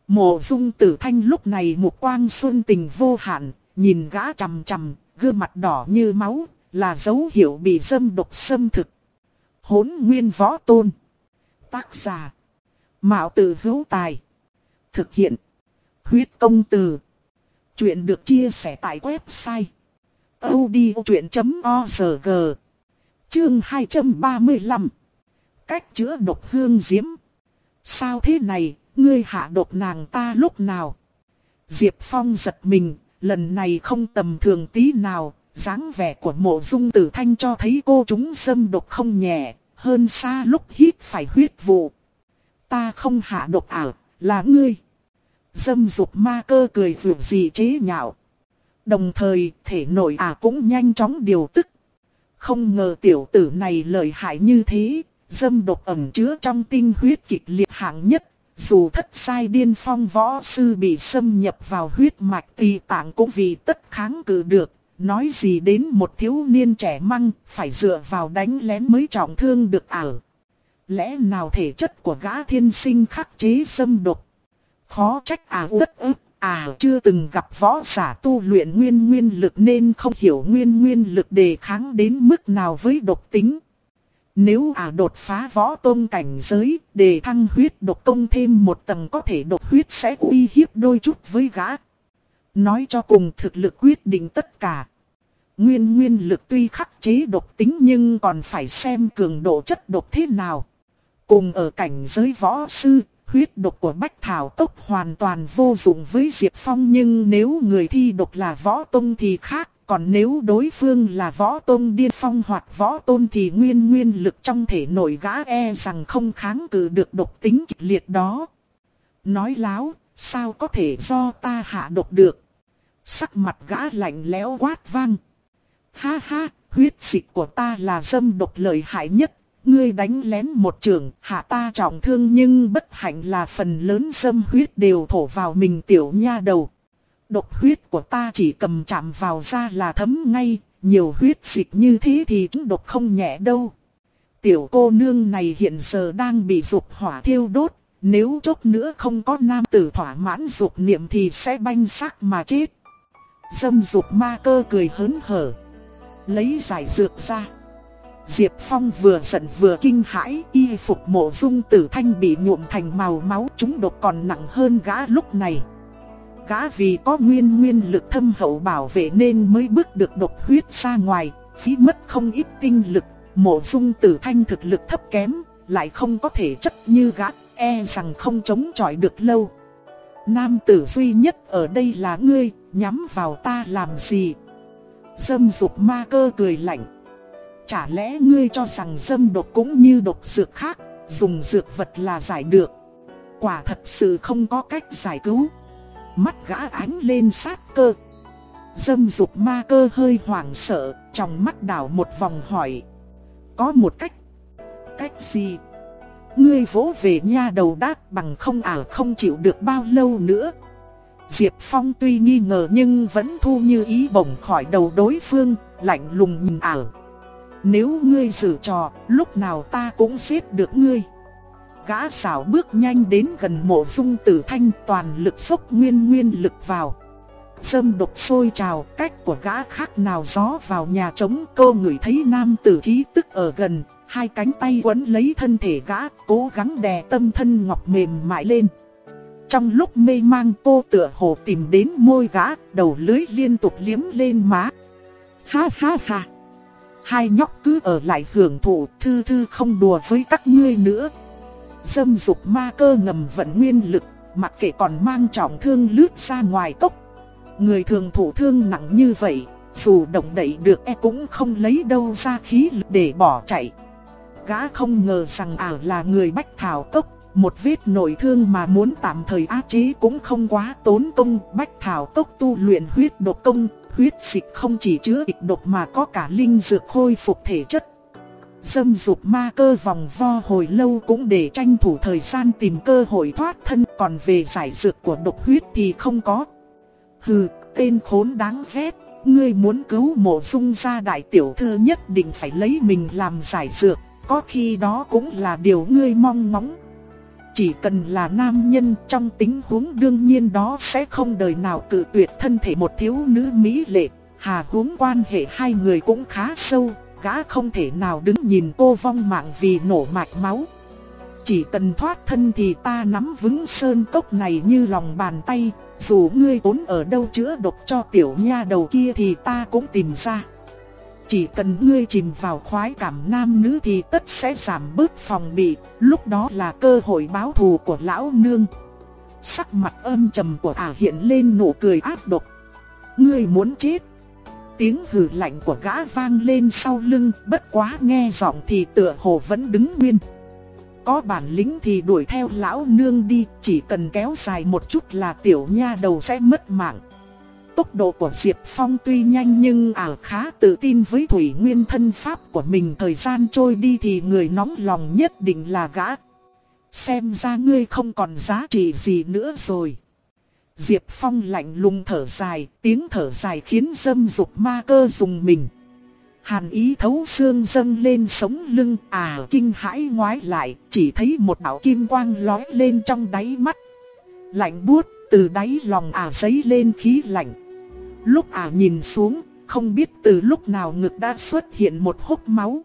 Mộ dung tử thanh lúc này một quang xuân tình vô hạn, nhìn gã chằm chằm, gương mặt đỏ như máu, là dấu hiệu bị dâm độc xâm thực. Hốn nguyên võ tôn. Tác giả. Mạo tử hữu tài. Thực hiện. Huyết công từ. Chuyện được chia sẻ tại website. odchuyện.org Chương 235 Cách chữa độc hương diễm. Sao thế này, ngươi hạ độc nàng ta lúc nào? Diệp Phong giật mình, lần này không tầm thường tí nào, dáng vẻ của mộ dung tử thanh cho thấy cô chúng xâm độc không nhẹ, hơn xa lúc hít phải huyết vụ. Ta không hạ độc ảo, là ngươi. Dâm dục ma cơ cười vượt gì chế nhạo. Đồng thời, thể nội à cũng nhanh chóng điều tức. Không ngờ tiểu tử này lợi hại như thế, dâm độc ẩn chứa trong tinh huyết kịch liệt hạng nhất. Dù thất sai điên phong võ sư bị xâm nhập vào huyết mạch tỳ tạng cũng vì tất kháng cự được. Nói gì đến một thiếu niên trẻ măng, phải dựa vào đánh lén mới trọng thương được ảo. Lẽ nào thể chất của gã thiên sinh khắc chế xâm độc? Khó trách à đất ức, à chưa từng gặp võ giả tu luyện nguyên nguyên lực nên không hiểu nguyên nguyên lực đề kháng đến mức nào với độc tính. Nếu à đột phá võ tôn cảnh giới, đề thăng huyết độc công thêm một tầng có thể độc huyết sẽ uy hiếp đôi chút với gã. Nói cho cùng thực lực quyết định tất cả. Nguyên nguyên lực tuy khắc chế độc tính nhưng còn phải xem cường độ chất độc thế nào. Cùng ở cảnh giới võ sư, huyết độc của Bách Thảo Tốc hoàn toàn vô dụng với Diệp Phong nhưng nếu người thi độc là võ tông thì khác. Còn nếu đối phương là võ tôn điên phong hoặc võ tôn thì nguyên nguyên lực trong thể nội gã e rằng không kháng cự được độc tính kịch liệt đó. Nói láo, sao có thể do ta hạ độc được? Sắc mặt gã lạnh lẽo quát vang. Ha ha, huyết dịch của ta là dâm độc lợi hại nhất. Ngươi đánh lén một trường, hạ ta trọng thương nhưng bất hạnh là phần lớn sâm huyết đều thổ vào mình tiểu nha đầu. Độc huyết của ta chỉ cầm chạm vào da là thấm ngay, nhiều huyết dịch như thế thì cũng độc không nhẹ đâu. Tiểu cô nương này hiện giờ đang bị dục hỏa thiêu đốt, nếu chốc nữa không có nam tử thỏa mãn dục niệm thì sẽ banh xác mà chết. Dâm dục ma cơ cười hớn hở lấy giải dược ra. Diệp Phong vừa giận vừa kinh hãi, y phục mộ dung tử thanh bị nhuộm thành màu máu chúng độc còn nặng hơn gã lúc này. Gã vì có nguyên nguyên lực thâm hậu bảo vệ nên mới bước được độc huyết ra ngoài, phí mất không ít tinh lực, mộ dung tử thanh thực lực thấp kém, lại không có thể chất như gã, e rằng không chống chọi được lâu. Nam tử duy nhất ở đây là ngươi, nhắm vào ta làm gì, Dâm dục ma cơ cười lạnh. Chả lẽ ngươi cho rằng dâm độc cũng như độc dược khác, dùng dược vật là giải được. Quả thật sự không có cách giải cứu. Mắt gã ánh lên sát cơ. Dâm dục ma cơ hơi hoảng sợ, trong mắt đảo một vòng hỏi. Có một cách. Cách gì? Ngươi vỗ về nha đầu đát bằng không ả không chịu được bao lâu nữa. Diệp Phong tuy nghi ngờ nhưng vẫn thu như ý bổng khỏi đầu đối phương, lạnh lùng nhìn ảo. Nếu ngươi giữ trò, lúc nào ta cũng giết được ngươi. Gã xảo bước nhanh đến gần mộ dung tử thanh toàn lực sốc nguyên nguyên lực vào. Dâm độc sôi trào, cách của gã khác nào gió vào nhà trống cô ngửi thấy nam tử khí tức ở gần, hai cánh tay quấn lấy thân thể gã, cố gắng đè tâm thân ngọc mềm mại lên. Trong lúc mê mang cô tựa hồ tìm đến môi gã, đầu lưới liên tục liếm lên má. Ha ha ha! Hai nhóc cứ ở lại hưởng thụ, thư thư không đùa với các ngươi nữa. Dâm dục ma cơ ngầm vận nguyên lực, mặc kệ còn mang trọng thương lướt ra ngoài cốc. Người thường thụ thương nặng như vậy, dù động đậy được e cũng không lấy đâu ra khí lực để bỏ chạy. Gã không ngờ rằng ảo là người bách thảo cốc, một vết nội thương mà muốn tạm thời áp chế cũng không quá tốn công. Bách thảo cốc tu luyện huyết độc công, huyết dịch không chỉ chứa địch độc mà có cả linh dược khôi phục thể chất. Dâm dục ma cơ vòng vo hồi lâu cũng để tranh thủ thời gian tìm cơ hội thoát thân Còn về giải dược của độc huyết thì không có Hừ, tên khốn đáng ghét Ngươi muốn cứu mộ dung gia đại tiểu thư nhất định phải lấy mình làm giải dược Có khi đó cũng là điều ngươi mong ngóng chỉ cần là nam nhân trong tính huống đương nhiên đó sẽ không đời nào cự tuyệt thân thể một thiếu nữ mỹ lệ Hà huống quan hệ hai người cũng khá sâu gã không thể nào đứng nhìn cô vong mạng vì nổ mạch máu. Chỉ cần thoát thân thì ta nắm vững sơn cốc này như lòng bàn tay, dù ngươi tốn ở đâu chữa độc cho tiểu nha đầu kia thì ta cũng tìm ra. Chỉ cần ngươi chìm vào khoái cảm nam nữ thì tất sẽ giảm bớt phòng bị, lúc đó là cơ hội báo thù của lão nương. Sắc mặt âm trầm của ả hiện lên nụ cười ác độc. Ngươi muốn chết tiếng hừ lạnh của gã vang lên sau lưng, bất quá nghe giọng thì tựa hồ vẫn đứng nguyên. Có bản lĩnh thì đuổi theo lão nương đi, chỉ cần kéo dài một chút là tiểu nha đầu sẽ mất mạng. Tốc độ của Diệp Phong tuy nhanh nhưng ả khá tự tin với thủy nguyên thân pháp của mình thời gian trôi đi thì người nóng lòng nhất định là gã. Xem ra ngươi không còn giá trị gì nữa rồi. Diệp Phong lạnh lùng thở dài, tiếng thở dài khiến dâm dục ma cơ dùng mình. Hàn ý thấu xương dâng lên sống lưng, à kinh hãi ngoái lại, chỉ thấy một đạo kim quang lói lên trong đáy mắt. Lạnh buốt, từ đáy lòng à giấy lên khí lạnh. Lúc à nhìn xuống, không biết từ lúc nào ngực đã xuất hiện một hốc máu.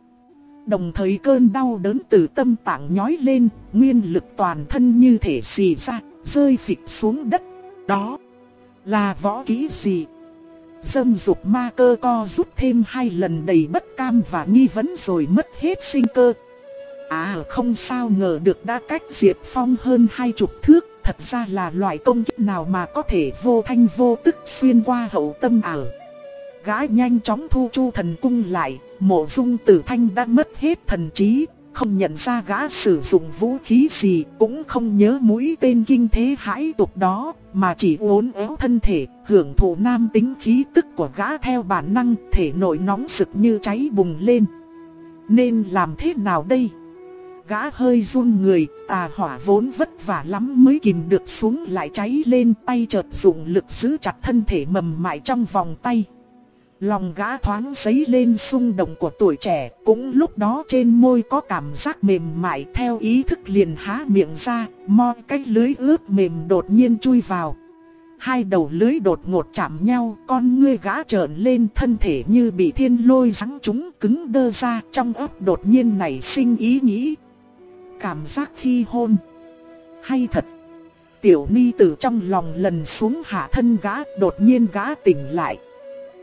Đồng thời cơn đau đớn từ tâm tạng nhói lên, nguyên lực toàn thân như thể xì ra, rơi phịch xuống đất đó là võ kỹ gì? Dâm dục ma cơ co rút thêm hai lần đầy bất cam và nghi vấn rồi mất hết sinh cơ. À không sao ngờ được đã cách Diệp Phong hơn hai chục thước, thật ra là loại công kích nào mà có thể vô thanh vô tức xuyên qua hậu tâm ảo. Gã nhanh chóng thu chu thần cung lại, mộ dung tử thanh đã mất hết thần trí, không nhận ra gã sử dụng vũ khí gì, cũng không nhớ mũi tên kinh thế hãi tục đó, mà chỉ uốn éo thân thể, hưởng thụ nam tính khí tức của gã theo bản năng, thể nội nóng sực như cháy bùng lên. Nên làm thế nào đây? Gã hơi run người, tà hỏa vốn vất vả lắm mới kìm được xuống lại cháy lên tay chợt dùng lực giữ chặt thân thể mầm mại trong vòng tay. Lòng gã thoáng giấy lên xung động của tuổi trẻ, cũng lúc đó trên môi có cảm giác mềm mại theo ý thức liền há miệng ra, mo cái lưới ướt mềm đột nhiên chui vào. Hai đầu lưới đột ngột chạm nhau, con ngươi gã trợn lên thân thể như bị thiên lôi rắn chúng cứng đơ ra trong ấp đột nhiên nảy sinh ý nghĩ. Cảm giác khi hôn. Hay thật. Tiểu ni từ trong lòng lần xuống hạ thân gã đột nhiên gã tỉnh lại.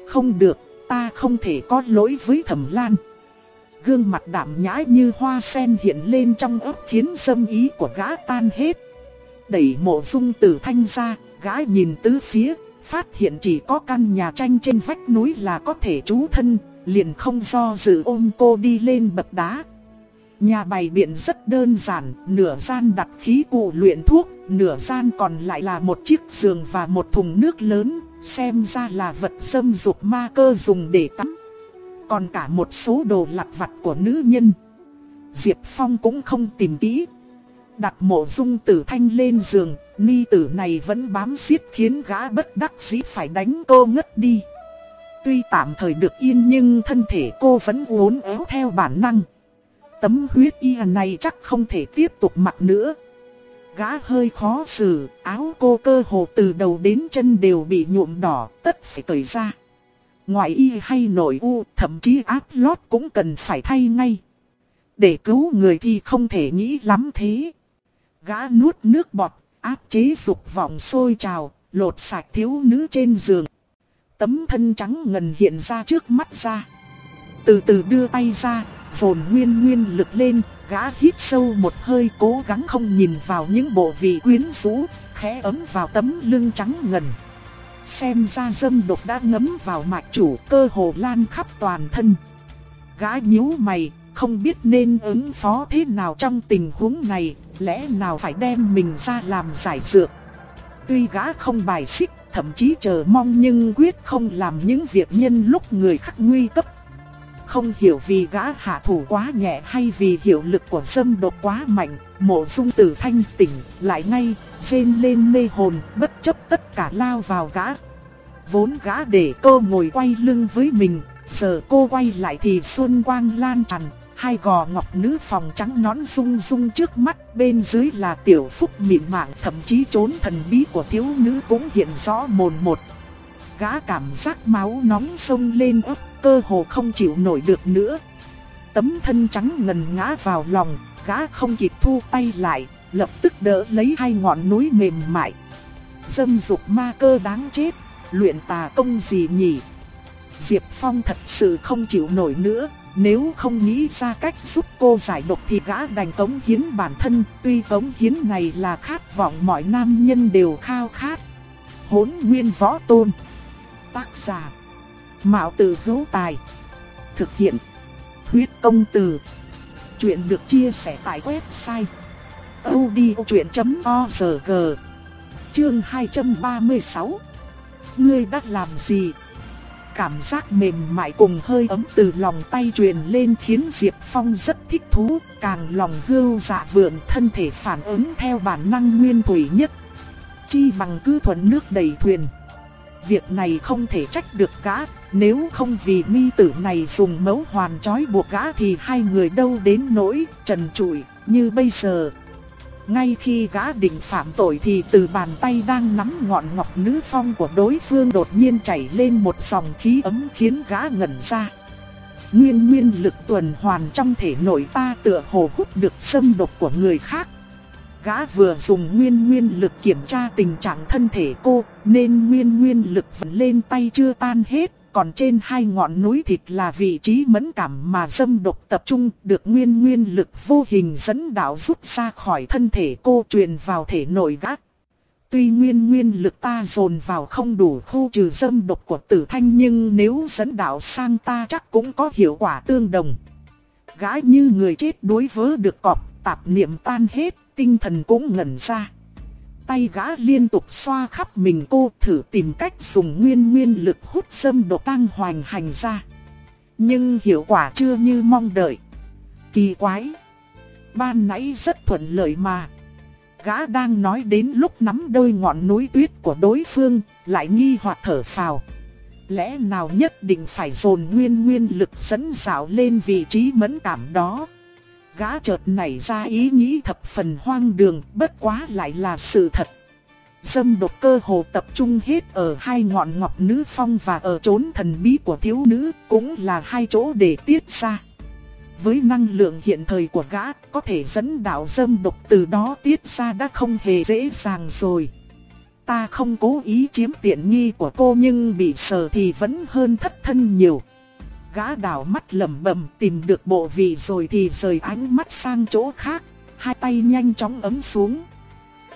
Không được, ta không thể có lỗi với thẩm lan. Gương mặt đảm nhã như hoa sen hiện lên trong ấp khiến dâm ý của gã tan hết. Đẩy mộ dung tử thanh ra, gã nhìn tứ phía, phát hiện chỉ có căn nhà tranh trên vách núi là có thể trú thân, liền không do dự ôm cô đi lên bậc đá. Nhà bày biện rất đơn giản, nửa gian đặt khí cụ luyện thuốc, nửa gian còn lại là một chiếc giường và một thùng nước lớn, xem ra là vật xâm dục ma cơ dùng để tắm. Còn cả một số đồ lặt vặt của nữ nhân. Diệp Phong cũng không tìm kỹ. Đặt mộ dung tử thanh lên giường, ni tử này vẫn bám xiết khiến gã bất đắc dĩ phải đánh cô ngất đi. Tuy tạm thời được yên nhưng thân thể cô vẫn uốn éo theo bản năng. Tấm huyết y này chắc không thể tiếp tục mặc nữa. Gã hơi khó xử, áo cô cơ hồ từ đầu đến chân đều bị nhuộm đỏ, tất phải cởi ra. Ngoại y hay nội u, thậm chí áp lót cũng cần phải thay ngay. Để cứu người thì không thể nghĩ lắm thế. Gã nuốt nước bọt, áp chế dục vọng sôi trào, lột sạch thiếu nữ trên giường. Tấm thân trắng ngần hiện ra trước mắt ra. Từ từ đưa tay ra, phồn nguyên nguyên lực lên, gã hít sâu một hơi cố gắng không nhìn vào những bộ vị quyến rũ, khẽ ấm vào tấm lưng trắng ngần. Xem ra dâm độc đã ngấm vào mạch chủ cơ hồ lan khắp toàn thân. Gã nhíu mày, không biết nên ứng phó thế nào trong tình huống này, lẽ nào phải đem mình ra làm giải dược. Tuy gã không bài xích, thậm chí chờ mong nhưng quyết không làm những việc nhân lúc người khác nguy cấp. Không hiểu vì gã hạ thủ quá nhẹ hay vì hiệu lực của dâm độc quá mạnh, mộ dung tử thanh tỉnh lại ngay, rên lên mê hồn, bất chấp tất cả lao vào gã. Vốn gã để cô ngồi quay lưng với mình, giờ cô quay lại thì xuân quang lan tràn, hai gò ngọc nữ phòng trắng nón rung rung trước mắt, bên dưới là tiểu phúc mịn màng, thậm chí trốn thần bí của thiếu nữ cũng hiện rõ mồn một. Gã cảm giác máu nóng sông lên ấp, cơ hồ không chịu nổi được nữa. Tấm thân trắng ngần ngã vào lòng, gã không kịp thu tay lại, lập tức đỡ lấy hai ngọn núi mềm mại. Dâm dục ma cơ đáng chết, luyện tà công gì nhỉ? Diệp Phong thật sự không chịu nổi nữa, nếu không nghĩ ra cách giúp cô giải độc thì gã đành tống hiến bản thân, tuy tống hiến này là khát vọng mọi nam nhân đều khao khát. hốn Nguyên Võ Tôn Tác giả Mạo Tử Hữu Tài Thực hiện Huyết Công Từ Chuyện được chia sẻ tại website odchuyện.org Chương 236 Ngươi đã làm gì? Cảm giác mềm mại cùng hơi ấm từ lòng tay truyền lên khiến Diệp Phong rất thích thú, càng lòng hưu dạ vượng thân thể phản ứng theo bản năng nguyên thủy nhất. Chi bằng cứ thuận nước đầy thuyền. Việc này không thể trách được gã, nếu không vì mi tử này dùng mấu hoàn trói buộc gã thì hai người đâu đến nỗi trần trụi như bây giờ. Ngay khi gã định phạm tội thì từ bàn tay đang nắm ngọn ngọc nữ phong của đối phương đột nhiên chảy lên một dòng khí ấm khiến gã ngẩn ra. Nguyên nguyên lực tuần hoàn trong thể nội ta tựa hồ hút được xâm độc của người khác. Gã vừa dùng nguyên nguyên lực kiểm tra tình trạng thân thể cô nên nguyên nguyên lực vẫn lên tay chưa tan hết còn trên hai ngọn núi thịt là vị trí mẫn cảm mà dâm độc tập trung được nguyên nguyên lực vô hình dẫn đạo rút ra khỏi thân thể cô truyền vào thể nội gác. Tuy nguyên nguyên lực ta dồn vào không đủ khu trừ dâm độc của tử thanh nhưng nếu dẫn đạo sang ta chắc cũng có hiệu quả tương đồng. Gái như người chết đối vớ được cọp, tạp niệm tan hết, tinh thần cũng ngẩn ra tay gã liên tục xoa khắp mình cô thử tìm cách dùng nguyên nguyên lực hút sâm độc tăng hoành hành ra. Nhưng hiệu quả chưa như mong đợi. Kỳ quái. Ban nãy rất thuận lợi mà. Gã đang nói đến lúc nắm đôi ngọn núi tuyết của đối phương, lại nghi hoặc thở phào. Lẽ nào nhất định phải dồn nguyên nguyên lực dẫn dạo lên vị trí mẫn cảm đó gã chợt nảy ra ý nghĩ thập phần hoang đường, bất quá lại là sự thật. Dâm độc cơ hồ tập trung hết ở hai ngọn ngọc nữ phong và ở chốn thần bí của thiếu nữ, cũng là hai chỗ để tiết ra. Với năng lượng hiện thời của gã, có thể dẫn đạo dâm độc từ đó tiết ra đã không hề dễ dàng rồi. Ta không cố ý chiếm tiện nghi của cô nhưng bị sờ thì vẫn hơn thất thân nhiều gã đảo mắt lẩm bẩm tìm được bộ vị rồi thì rời ánh mắt sang chỗ khác, hai tay nhanh chóng ấm xuống.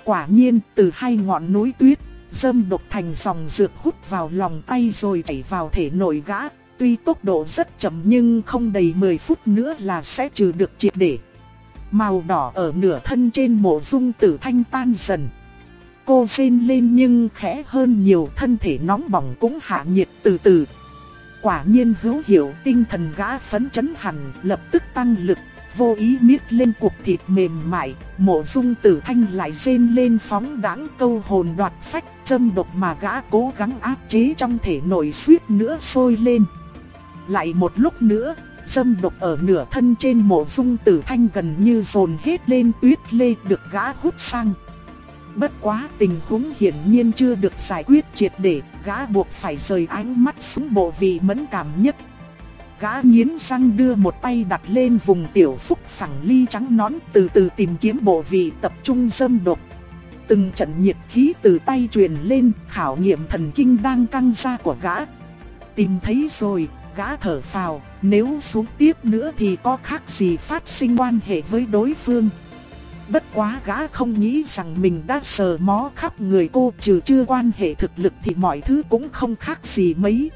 Quả nhiên từ hai ngọn núi tuyết, dâm độc thành dòng dược hút vào lòng tay rồi chảy vào thể nội gã. Tuy tốc độ rất chậm nhưng không đầy 10 phút nữa là sẽ trừ được triệt để. Màu đỏ ở nửa thân trên mộ dung tử thanh tan dần. Cô rên lên nhưng khẽ hơn nhiều thân thể nóng bỏng cũng hạ nhiệt từ từ quả nhiên hữu hiệu tinh thần gã phấn chấn hẳn lập tức tăng lực, vô ý miết lên cuộc thịt mềm mại, mộ dung tử thanh lại rên lên phóng đáng câu hồn đoạt phách, châm độc mà gã cố gắng áp chế trong thể nội suýt nữa sôi lên. Lại một lúc nữa, dâm độc ở nửa thân trên mộ dung tử thanh gần như dồn hết lên tuyết lê được gã hút sang. Bất quá tình huống hiển nhiên chưa được giải quyết triệt để, gã buộc phải rời ánh mắt xuống bộ vị mẫn cảm nhất. Gã nghiến răng đưa một tay đặt lên vùng tiểu phúc phẳng ly trắng nón từ từ tìm kiếm bộ vị tập trung dâm độc. Từng trận nhiệt khí từ tay truyền lên khảo nghiệm thần kinh đang căng ra của gã. Tìm thấy rồi, gã thở phào, nếu xuống tiếp nữa thì có khác gì phát sinh quan hệ với đối phương. Bất quá gã không nghĩ rằng mình đã sờ mó khắp người cô trừ chưa quan hệ thực lực thì mọi thứ cũng không khác gì mấy.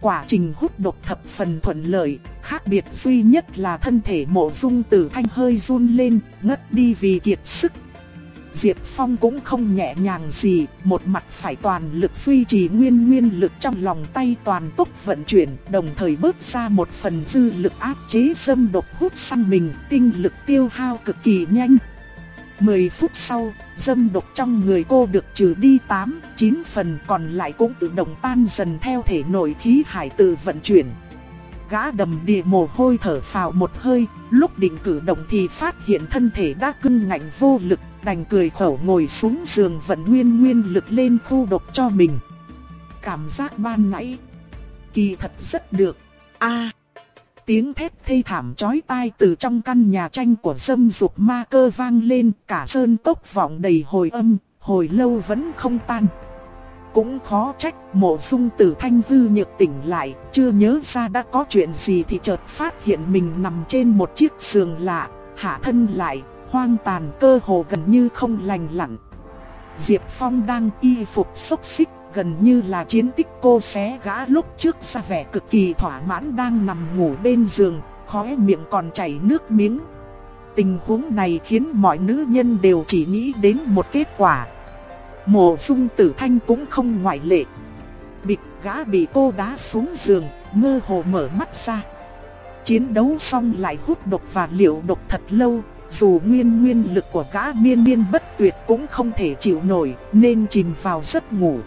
Quá trình hút độc thập phần thuận lợi, khác biệt duy nhất là thân thể mộ dung tử thanh hơi run lên, ngất đi vì kiệt sức. Diệp Phong cũng không nhẹ nhàng gì, một mặt phải toàn lực duy trì nguyên nguyên lực trong lòng tay toàn tốc vận chuyển, đồng thời bước ra một phần dư lực áp chế xâm độc hút sang mình, tinh lực tiêu hao cực kỳ nhanh. 10 phút sau, dâm độc trong người cô được trừ đi 8, 9 phần còn lại cũng tự động tan dần theo thể nội khí hải tự vận chuyển. Gã đầm đìa mồ hôi thở phào một hơi, lúc định cử động thì phát hiện thân thể đã cưng ngạnh vô lực, đành cười khổ ngồi xuống giường vận nguyên nguyên lực lên khu độc cho mình. Cảm giác ban nãy, kỳ thật rất được. a Tiếng thét thê thảm chói tai từ trong căn nhà tranh của dâm dục ma cơ vang lên, cả sơn tốc vọng đầy hồi âm, hồi lâu vẫn không tan. Cũng khó trách mộ dung tử thanh hư nhược tỉnh lại, chưa nhớ ra đã có chuyện gì thì chợt phát hiện mình nằm trên một chiếc giường lạ, hạ thân lại, hoang tàn cơ hồ gần như không lành lặn. Diệp Phong đang y phục xốc xích gần như là chiến tích cô xé gã lúc trước ra vẻ cực kỳ thỏa mãn đang nằm ngủ bên giường, khóe miệng còn chảy nước miếng. Tình huống này khiến mọi nữ nhân đều chỉ nghĩ đến một kết quả. Mộ dung tử thanh cũng không ngoại lệ. Bịch gã bị cô đá xuống giường, mơ hồ mở mắt ra. Chiến đấu xong lại hút độc và liệu độc thật lâu, dù nguyên nguyên lực của gã miên miên bất tuyệt cũng không thể chịu nổi, nên chìm vào giấc ngủ.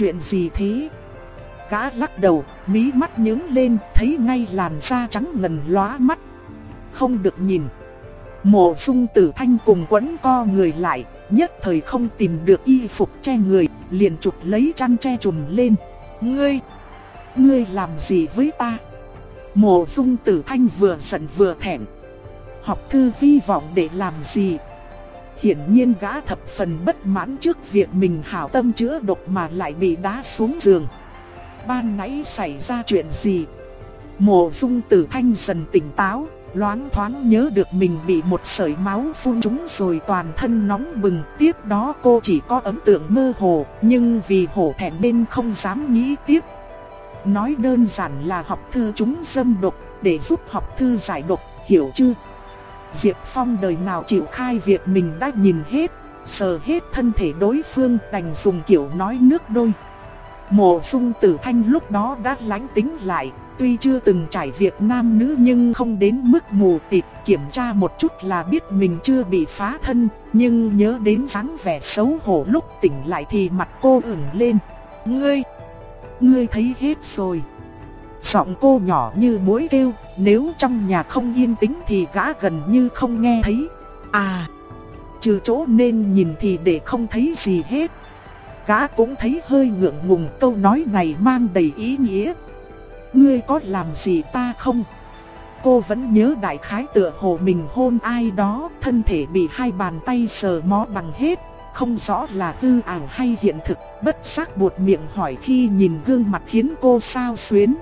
Chuyện gì thế? Gã lắc đầu, mí mắt nhướng lên, thấy ngay làn da trắng ngần lóa mắt. Không được nhìn. Mộ dung tử thanh cùng quấn co người lại, nhất thời không tìm được y phục che người, liền chụp lấy chăn che trùm lên. Ngươi, ngươi làm gì với ta? Mộ dung tử thanh vừa giận vừa thẹn. Học thư hy vọng để làm gì? Hiển nhiên gã thập phần bất mãn trước việc mình hảo tâm chữa độc mà lại bị đá xuống giường. Ban nãy xảy ra chuyện gì? Mộ dung tử thanh dần tỉnh táo, loáng thoáng nhớ được mình bị một sợi máu phun trúng rồi toàn thân nóng bừng. Tiếp đó cô chỉ có ấn tượng mơ hồ, nhưng vì hổ thẹn nên không dám nghĩ tiếp. Nói đơn giản là học thư chúng dâm độc, để giúp học thư giải độc, hiểu chưa? Diệp Phong đời nào chịu khai việc mình đã nhìn hết, sờ hết thân thể đối phương đành dùng kiểu nói nước đôi. Mộ dung tử thanh lúc đó đã lánh tính lại, tuy chưa từng trải việc nam nữ nhưng không đến mức mù tịt kiểm tra một chút là biết mình chưa bị phá thân, nhưng nhớ đến dáng vẻ xấu hổ lúc tỉnh lại thì mặt cô ửng lên. Ngươi, ngươi thấy hết rồi. Giọng cô nhỏ như muối kêu, nếu trong nhà không yên tĩnh thì gã gần như không nghe thấy. À, trừ chỗ nên nhìn thì để không thấy gì hết. Gã cũng thấy hơi ngượng ngùng câu nói này mang đầy ý nghĩa. Ngươi có làm gì ta không? Cô vẫn nhớ đại khái tựa hồ mình hôn ai đó, thân thể bị hai bàn tay sờ mó bằng hết, không rõ là tư ảo hay hiện thực, bất giác buột miệng hỏi khi nhìn gương mặt khiến cô sao xuyến.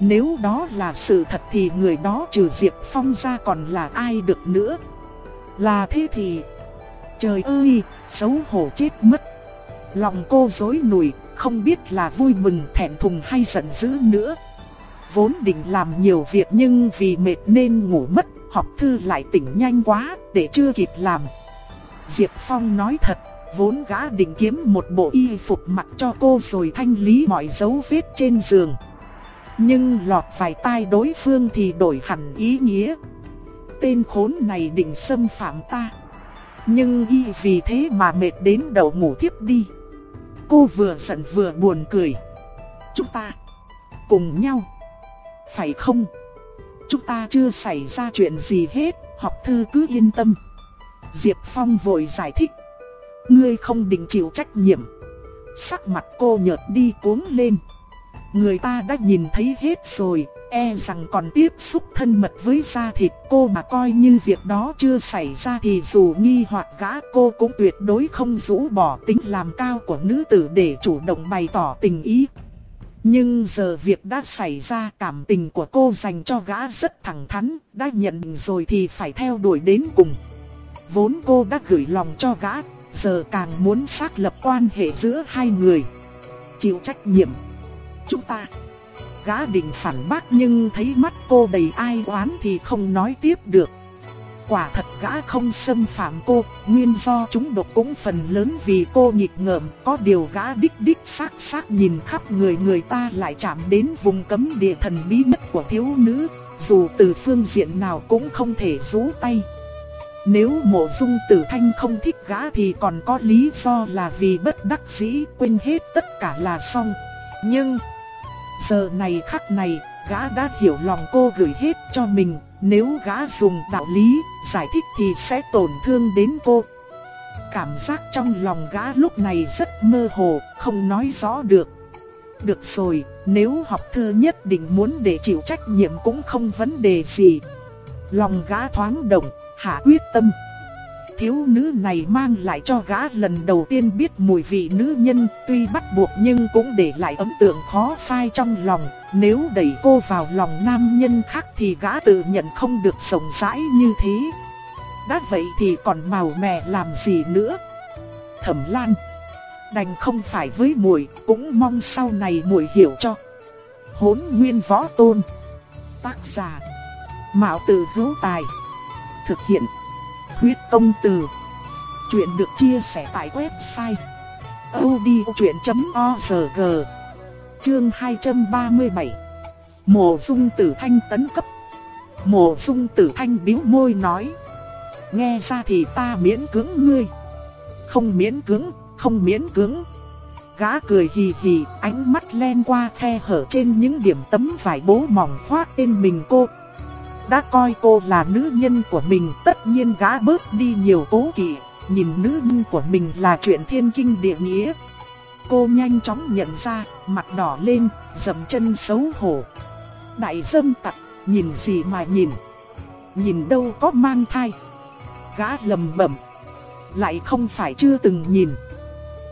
Nếu đó là sự thật thì người đó trừ Diệp Phong ra còn là ai được nữa. Là thế thì... Trời ơi, xấu hổ chết mất. Lòng cô dối nùi, không biết là vui mừng thẹn thùng hay giận dữ nữa. Vốn định làm nhiều việc nhưng vì mệt nên ngủ mất, học thư lại tỉnh nhanh quá, để chưa kịp làm. Diệp Phong nói thật, vốn gã định kiếm một bộ y phục mặc cho cô rồi thanh lý mọi dấu vết trên giường. Nhưng lọt vài tai đối phương thì đổi hẳn ý nghĩa. Tên khốn này định xâm phạm ta. Nhưng y vì thế mà mệt đến đầu ngủ thiếp đi. Cô vừa giận vừa buồn cười. Chúng ta cùng nhau. Phải không? Chúng ta chưa xảy ra chuyện gì hết, học thư cứ yên tâm. Diệp Phong vội giải thích. Ngươi không định chịu trách nhiệm. Sắc mặt cô nhợt đi cuống lên. Người ta đã nhìn thấy hết rồi, e rằng còn tiếp xúc thân mật với da thịt cô mà coi như việc đó chưa xảy ra thì dù nghi hoặc gã cô cũng tuyệt đối không rũ bỏ tính làm cao của nữ tử để chủ động bày tỏ tình ý. Nhưng giờ việc đã xảy ra cảm tình của cô dành cho gã rất thẳng thắn, đã nhận rồi thì phải theo đuổi đến cùng. Vốn cô đã gửi lòng cho gã, giờ càng muốn xác lập quan hệ giữa hai người. Chịu trách nhiệm. Chúng ta Gã định phản bác nhưng thấy mắt cô đầy ai oán thì không nói tiếp được. Quả thật gã không xâm phạm cô, nguyên do chúng độc cũng phần lớn vì cô nghịch ngợm, có điều gã đích đích xác xác nhìn khắp người người ta lại chạm đến vùng cấm địa thần bí nhất của thiếu nữ, dù từ phương diện nào cũng không thể rú tay. Nếu mộ dung tử thanh không thích gã thì còn có lý do là vì bất đắc dĩ quên hết tất cả là xong. Nhưng Giờ này khắc này, gã đã hiểu lòng cô gửi hết cho mình, nếu gã dùng đạo lý, giải thích thì sẽ tổn thương đến cô. Cảm giác trong lòng gã lúc này rất mơ hồ, không nói rõ được. Được rồi, nếu học thư nhất định muốn để chịu trách nhiệm cũng không vấn đề gì. Lòng gã thoáng động, hạ quyết tâm thiếu nữ này mang lại cho gã lần đầu tiên biết mùi vị nữ nhân, tuy bắt buộc nhưng cũng để lại ấn tượng khó phai trong lòng. Nếu đẩy cô vào lòng nam nhân khác thì gã tự nhận không được rộng rãi như thế. Đã vậy thì còn màu mè làm gì nữa? Thẩm Lan Đành không phải với muội, cũng mong sau này muội hiểu cho. Hốn Nguyên Võ Tôn Tác giả Mạo Tử Hữu Tài Thực hiện Huyết công từ. Chuyện được chia sẻ tại website odchuyện.org. Chương 237. Mộ Dung Tử Thanh tấn cấp. Mộ Dung Tử Thanh bĩu môi nói: "Nghe ra thì ta miễn cưỡng ngươi." "Không miễn cưỡng, không miễn cưỡng." Gã cười hì hì, ánh mắt len qua khe hở trên những điểm tấm vải bố mỏng khoác tên mình cô, đã coi cô là nữ nhân của mình tất nhiên gã bớt đi nhiều cố kỵ, nhìn nữ nhân của mình là chuyện thiên kinh địa nghĩa. Cô nhanh chóng nhận ra, mặt đỏ lên, dầm chân xấu hổ. Đại dâm tặc, nhìn gì mà nhìn? Nhìn đâu có mang thai? Gã lầm bẩm, lại không phải chưa từng nhìn.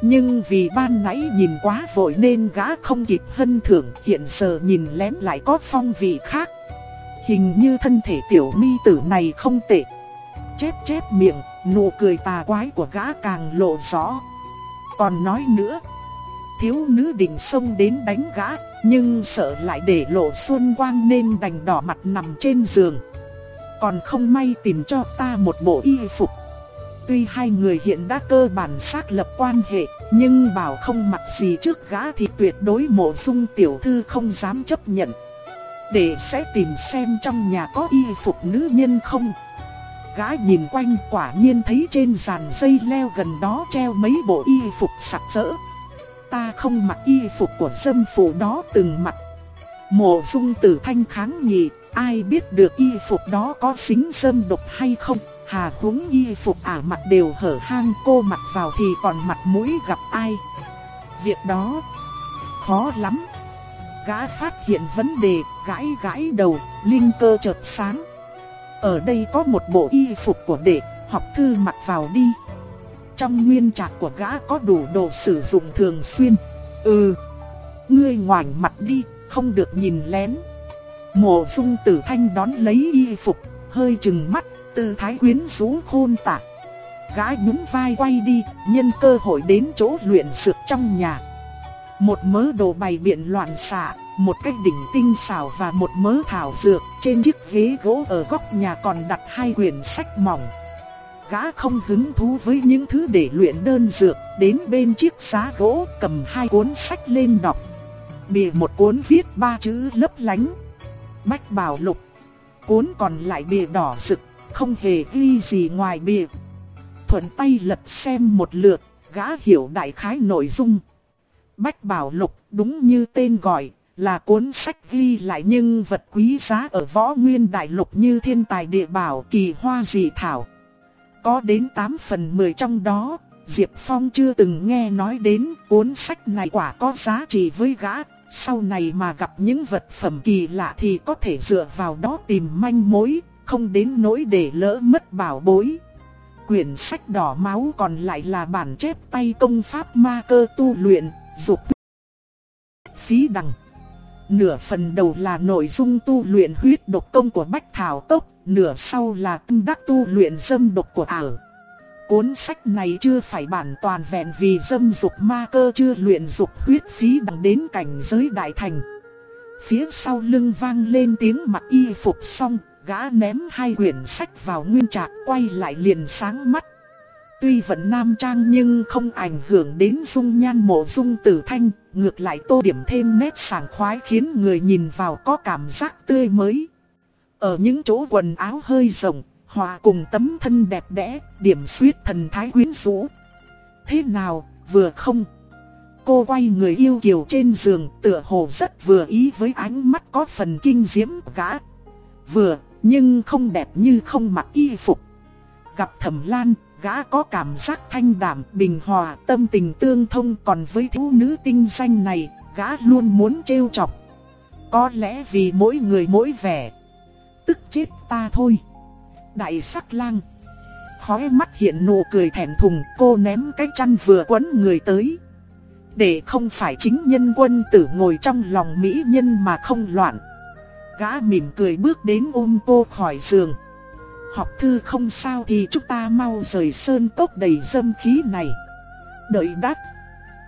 Nhưng vì ban nãy nhìn quá vội nên gã không kịp hân thưởng, hiện giờ nhìn lén lại có phong vị khác. Hình như thân thể tiểu mi tử này không tệ. Chép chép miệng, nụ cười tà quái của gã càng lộ rõ. Còn nói nữa, thiếu nữ định xông đến đánh gã, nhưng sợ lại để lộ xuân quang nên đành đỏ mặt nằm trên giường. Còn không may tìm cho ta một bộ y phục. Tuy hai người hiện đã cơ bản xác lập quan hệ, nhưng bảo không mặc gì trước gã thì tuyệt đối mộ dung tiểu thư không dám chấp nhận để sẽ tìm xem trong nhà có y phục nữ nhân không. Gái nhìn quanh quả nhiên thấy trên dàn dây leo gần đó treo mấy bộ y phục sặc sỡ. Ta không mặc y phục của dâm phụ đó từng mặc. Mộ dung tử thanh kháng nhị, ai biết được y phục đó có xính dâm độc hay không. Hà húng y phục ả mặt đều hở hang cô mặc vào thì còn mặt mũi gặp ai. Việc đó khó lắm gã phát hiện vấn đề, gãi gãi đầu, linh cơ chợt sáng. Ở đây có một bộ y phục của đệ, học thư mặc vào đi. Trong nguyên trạc của gã có đủ đồ sử dụng thường xuyên. Ừ, ngươi ngoảnh mặt đi, không được nhìn lén. Mộ dung tử thanh đón lấy y phục, hơi chừng mắt, tư thái quyến rũ khôn tả Gã nhún vai quay đi, nhân cơ hội đến chỗ luyện sược trong nhà. Một mớ đồ bày biện loạn xạ, một cái đỉnh tinh xảo và một mớ thảo dược. Trên chiếc ghế gỗ ở góc nhà còn đặt hai quyển sách mỏng. Gã không hứng thú với những thứ để luyện đơn dược, đến bên chiếc giá gỗ cầm hai cuốn sách lên đọc. Bìa một cuốn viết ba chữ lấp lánh. Bách bảo lục. Cuốn còn lại bìa đỏ rực, không hề ghi gì ngoài bìa. Thuận tay lật xem một lượt, gã hiểu đại khái nội dung. Bách Bảo Lục đúng như tên gọi, là cuốn sách ghi lại những vật quý giá ở võ nguyên đại lục như thiên tài địa bảo kỳ hoa dị thảo. Có đến 8 phần 10 trong đó, Diệp Phong chưa từng nghe nói đến cuốn sách này quả có giá trị với gã. Sau này mà gặp những vật phẩm kỳ lạ thì có thể dựa vào đó tìm manh mối, không đến nỗi để lỡ mất bảo bối. Quyển sách đỏ máu còn lại là bản chép tay công pháp ma cơ tu luyện, dục phí đằng. Nửa phần đầu là nội dung tu luyện huyết độc công của Bách Thảo Tốc, nửa sau là tâm đắc tu luyện dâm độc của ảo. Cuốn sách này chưa phải bản toàn vẹn vì dâm dục ma cơ chưa luyện dục huyết phí đằng đến cảnh giới đại thành. Phía sau lưng vang lên tiếng mặc y phục xong, gã ném hai quyển sách vào nguyên trạc quay lại liền sáng mắt. Tuy vẫn nam trang nhưng không ảnh hưởng đến dung nhan mộ dung tử thanh, ngược lại tô điểm thêm nét sảng khoái khiến người nhìn vào có cảm giác tươi mới. Ở những chỗ quần áo hơi rộng, hòa cùng tấm thân đẹp đẽ, điểm suyết thần thái quyến rũ. Thế nào, vừa không? Cô quay người yêu kiều trên giường, tựa hồ rất vừa ý với ánh mắt có phần kinh diễm gã. Vừa, nhưng không đẹp như không mặc y phục. Gặp Thẩm Lan, gã có cảm giác thanh đảm, bình hòa, tâm tình tương thông còn với thiếu nữ tinh danh này, gã luôn muốn trêu chọc. Có lẽ vì mỗi người mỗi vẻ, tức chết ta thôi. Đại sắc lang, khóe mắt hiện nụ cười thẹn thùng, cô ném cái chăn vừa quấn người tới. Để không phải chính nhân quân tử ngồi trong lòng mỹ nhân mà không loạn. Gã mỉm cười bước đến ôm cô khỏi giường. Học thư không sao thì chúng ta mau rời sơn tốc đầy dâm khí này. Đợi đắt.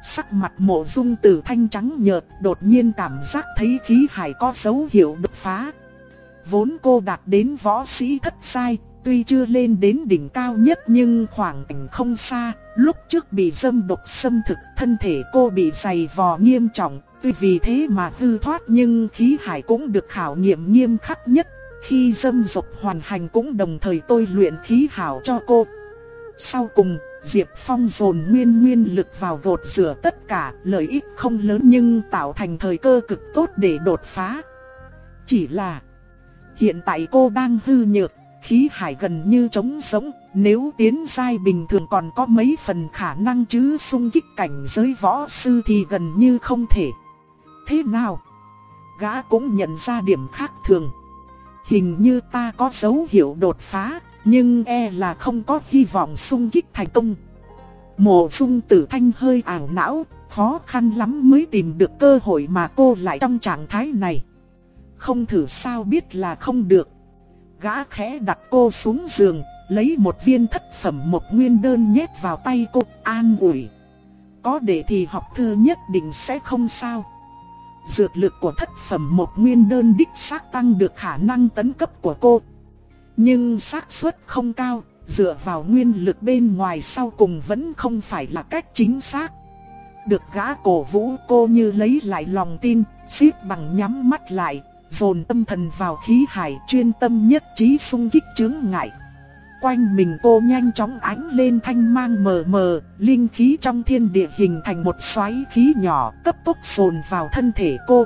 Sắc mặt mộ dung tử thanh trắng nhợt đột nhiên cảm giác thấy khí hải có dấu hiệu đột phá. Vốn cô đạt đến võ sĩ thất sai, tuy chưa lên đến đỉnh cao nhất nhưng khoảng cảnh không xa, lúc trước bị dâm độc xâm thực, thân thể cô bị dày vò nghiêm trọng, tuy vì thế mà hư thoát nhưng khí hải cũng được khảo nghiệm nghiêm khắc nhất, khi dâm dục hoàn hành cũng đồng thời tôi luyện khí hảo cho cô. Sau cùng, Diệp Phong dồn nguyên nguyên lực vào gột rửa tất cả, lợi ích không lớn nhưng tạo thành thời cơ cực tốt để đột phá. Chỉ là, hiện tại cô đang hư nhược, khí hải gần như trống sống, nếu tiến giai bình thường còn có mấy phần khả năng chứ xung kích cảnh giới võ sư thì gần như không thể. Thế nào? Gã cũng nhận ra điểm khác thường. Hình như ta có dấu hiệu đột phá, nhưng e là không có hy vọng xung kích thành công. Mộ dung tử thanh hơi ảo não, khó khăn lắm mới tìm được cơ hội mà cô lại trong trạng thái này. Không thử sao biết là không được. Gã khẽ đặt cô xuống giường, lấy một viên thất phẩm một nguyên đơn nhét vào tay cô, an ủi. Có để thì học thư nhất định sẽ không sao. Dược lực của thất phẩm một nguyên đơn đích xác tăng được khả năng tấn cấp của cô. Nhưng xác suất không cao, dựa vào nguyên lực bên ngoài sau cùng vẫn không phải là cách chính xác. Được gã cổ vũ cô như lấy lại lòng tin, xếp bằng nhắm mắt lại, dồn tâm thần vào khí hải chuyên tâm nhất trí xung kích chứng ngại. Quanh mình cô nhanh chóng ánh lên thanh mang mờ mờ, linh khí trong thiên địa hình thành một xoáy khí nhỏ cấp tốc phồn vào thân thể cô.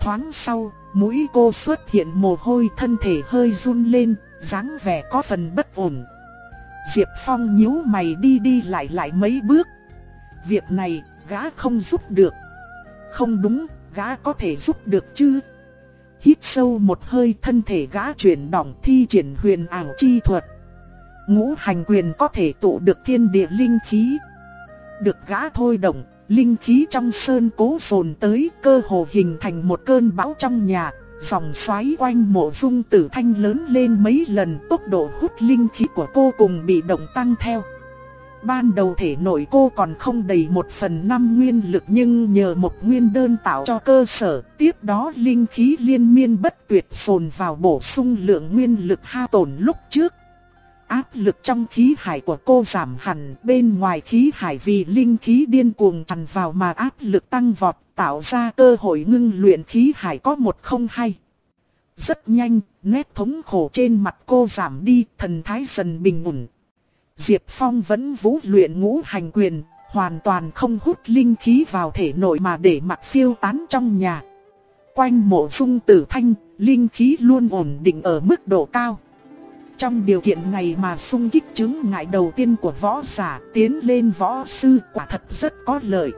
Thoáng sau, mũi cô xuất hiện mồ hôi thân thể hơi run lên, dáng vẻ có phần bất ổn. Diệp Phong nhíu mày đi đi lại lại mấy bước. Việc này, gã không giúp được. Không đúng, gã có thể giúp được chứ? Hít sâu một hơi thân thể gã chuyển động thi triển huyền ảo chi thuật. Ngũ hành quyền có thể tụ được thiên địa linh khí. Được gã thôi động, linh khí trong sơn cố phồn tới cơ hồ hình thành một cơn bão trong nhà. Dòng xoáy quanh mộ dung tử thanh lớn lên mấy lần tốc độ hút linh khí của cô cùng bị động tăng theo. Ban đầu thể nội cô còn không đầy một phần năm nguyên lực nhưng nhờ một nguyên đơn tạo cho cơ sở, tiếp đó linh khí liên miên bất tuyệt phồn vào bổ sung lượng nguyên lực hao tổn lúc trước. Áp lực trong khí hải của cô giảm hẳn, bên ngoài khí hải vì linh khí điên cuồng tràn vào mà áp lực tăng vọt, tạo ra cơ hội ngưng luyện khí hải có một không hay. Rất nhanh, nét thống khổ trên mặt cô giảm đi, thần thái dần bình ổn. Diệp Phong vẫn vũ luyện ngũ hành quyền, hoàn toàn không hút linh khí vào thể nội mà để mặc phiêu tán trong nhà. Quanh mộ dung tử thanh, linh khí luôn ổn định ở mức độ cao. Trong điều kiện này mà xung kích chứng ngại đầu tiên của võ giả tiến lên võ sư quả thật rất có lợi.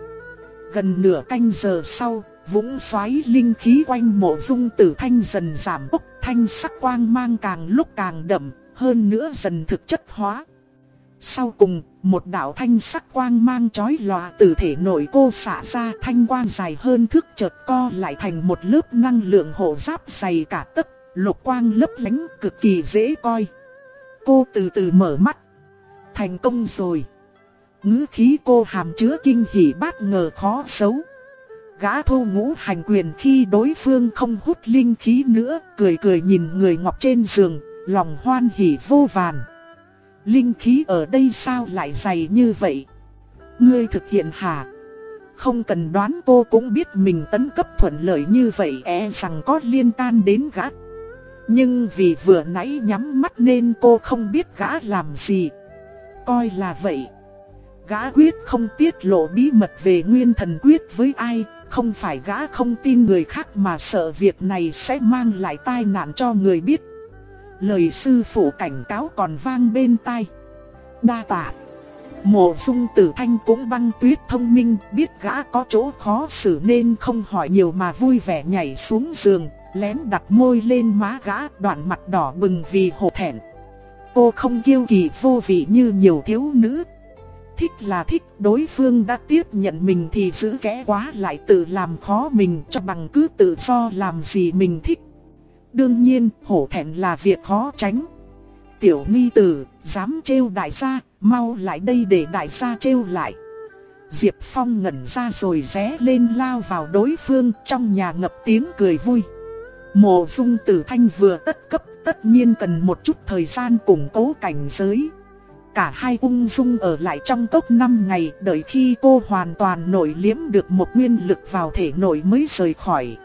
Gần nửa canh giờ sau, vũng xoáy linh khí quanh mộ dung tử thanh dần giảm bốc, thanh sắc quang mang càng lúc càng đậm, hơn nữa dần thực chất hóa. Sau cùng, một đạo thanh sắc quang mang chói lòa từ thể nội cô xả ra thanh quang dài hơn thước chợt co lại thành một lớp năng lượng hộ giáp dày cả tấc, lục quang lấp lánh cực kỳ dễ coi. Cô từ từ mở mắt. Thành công rồi. Ngữ khí cô hàm chứa kinh hỉ bát ngờ khó xấu. Gã thô ngũ hành quyền khi đối phương không hút linh khí nữa, cười cười nhìn người ngọc trên giường, lòng hoan hỉ vô vàn. Linh khí ở đây sao lại dày như vậy? Ngươi thực hiện hả? Không cần đoán cô cũng biết mình tấn cấp thuận lợi như vậy e rằng có liên can đến gã. Nhưng vì vừa nãy nhắm mắt nên cô không biết gã làm gì. Coi là vậy. Gã quyết không tiết lộ bí mật về nguyên thần quyết với ai, không phải gã không tin người khác mà sợ việc này sẽ mang lại tai nạn cho người biết. Lời sư phụ cảnh cáo còn vang bên tai. Đa tạ. Mộ dung tử thanh cũng băng tuyết thông minh biết gã có chỗ khó xử nên không hỏi nhiều mà vui vẻ nhảy xuống giường, lén đặt môi lên má gã đoạn mặt đỏ bừng vì hổ thẹn. Cô không kiêu kỳ vô vị như nhiều thiếu nữ. Thích là thích, đối phương đã tiếp nhận mình thì giữ kẽ quá lại tự làm khó mình cho bằng cứ tự do làm gì mình thích. Đương nhiên, hổ thẹn là việc khó tránh. Tiểu nghi tử, dám trêu đại gia, mau lại đây để đại gia trêu lại. Diệp Phong ngẩn ra rồi ré lên lao vào đối phương trong nhà ngập tiếng cười vui. Mộ dung tử thanh vừa tất cấp tất nhiên cần một chút thời gian củng cố cảnh giới. Cả hai ung dung ở lại trong cốc 5 ngày đợi khi cô hoàn toàn nổi liếm được một nguyên lực vào thể nội mới rời khỏi.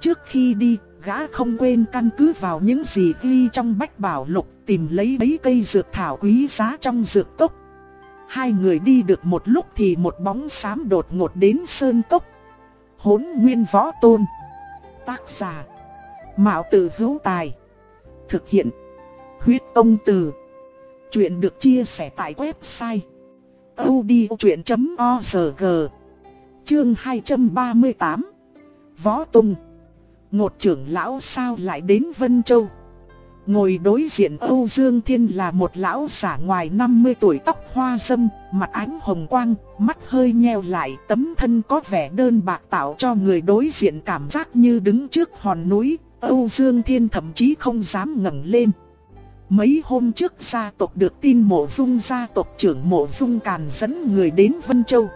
Trước khi đi, gã không quên căn cứ vào những gì ghi trong bách bảo lục tìm lấy mấy cây dược thảo quý giá trong dược cốc. Hai người đi được một lúc thì một bóng xám đột ngột đến sơn cốc. Hốn nguyên võ tôn. Tác giả. Mạo tử hữu tài. Thực hiện. Huyết ông từ. Chuyện được chia sẻ tại website. odchuyện.org Chương 238 Võ Tùng Ngột trưởng lão sao lại đến Vân Châu Ngồi đối diện Âu Dương Thiên là một lão giả ngoài 50 tuổi tóc hoa râm, mặt ánh hồng quang, mắt hơi nheo lại, tấm thân có vẻ đơn bạc tạo cho người đối diện cảm giác như đứng trước hòn núi, Âu Dương Thiên thậm chí không dám ngẩng lên. Mấy hôm trước gia tộc được tin mộ dung gia tộc trưởng mộ dung càn dẫn người đến Vân Châu.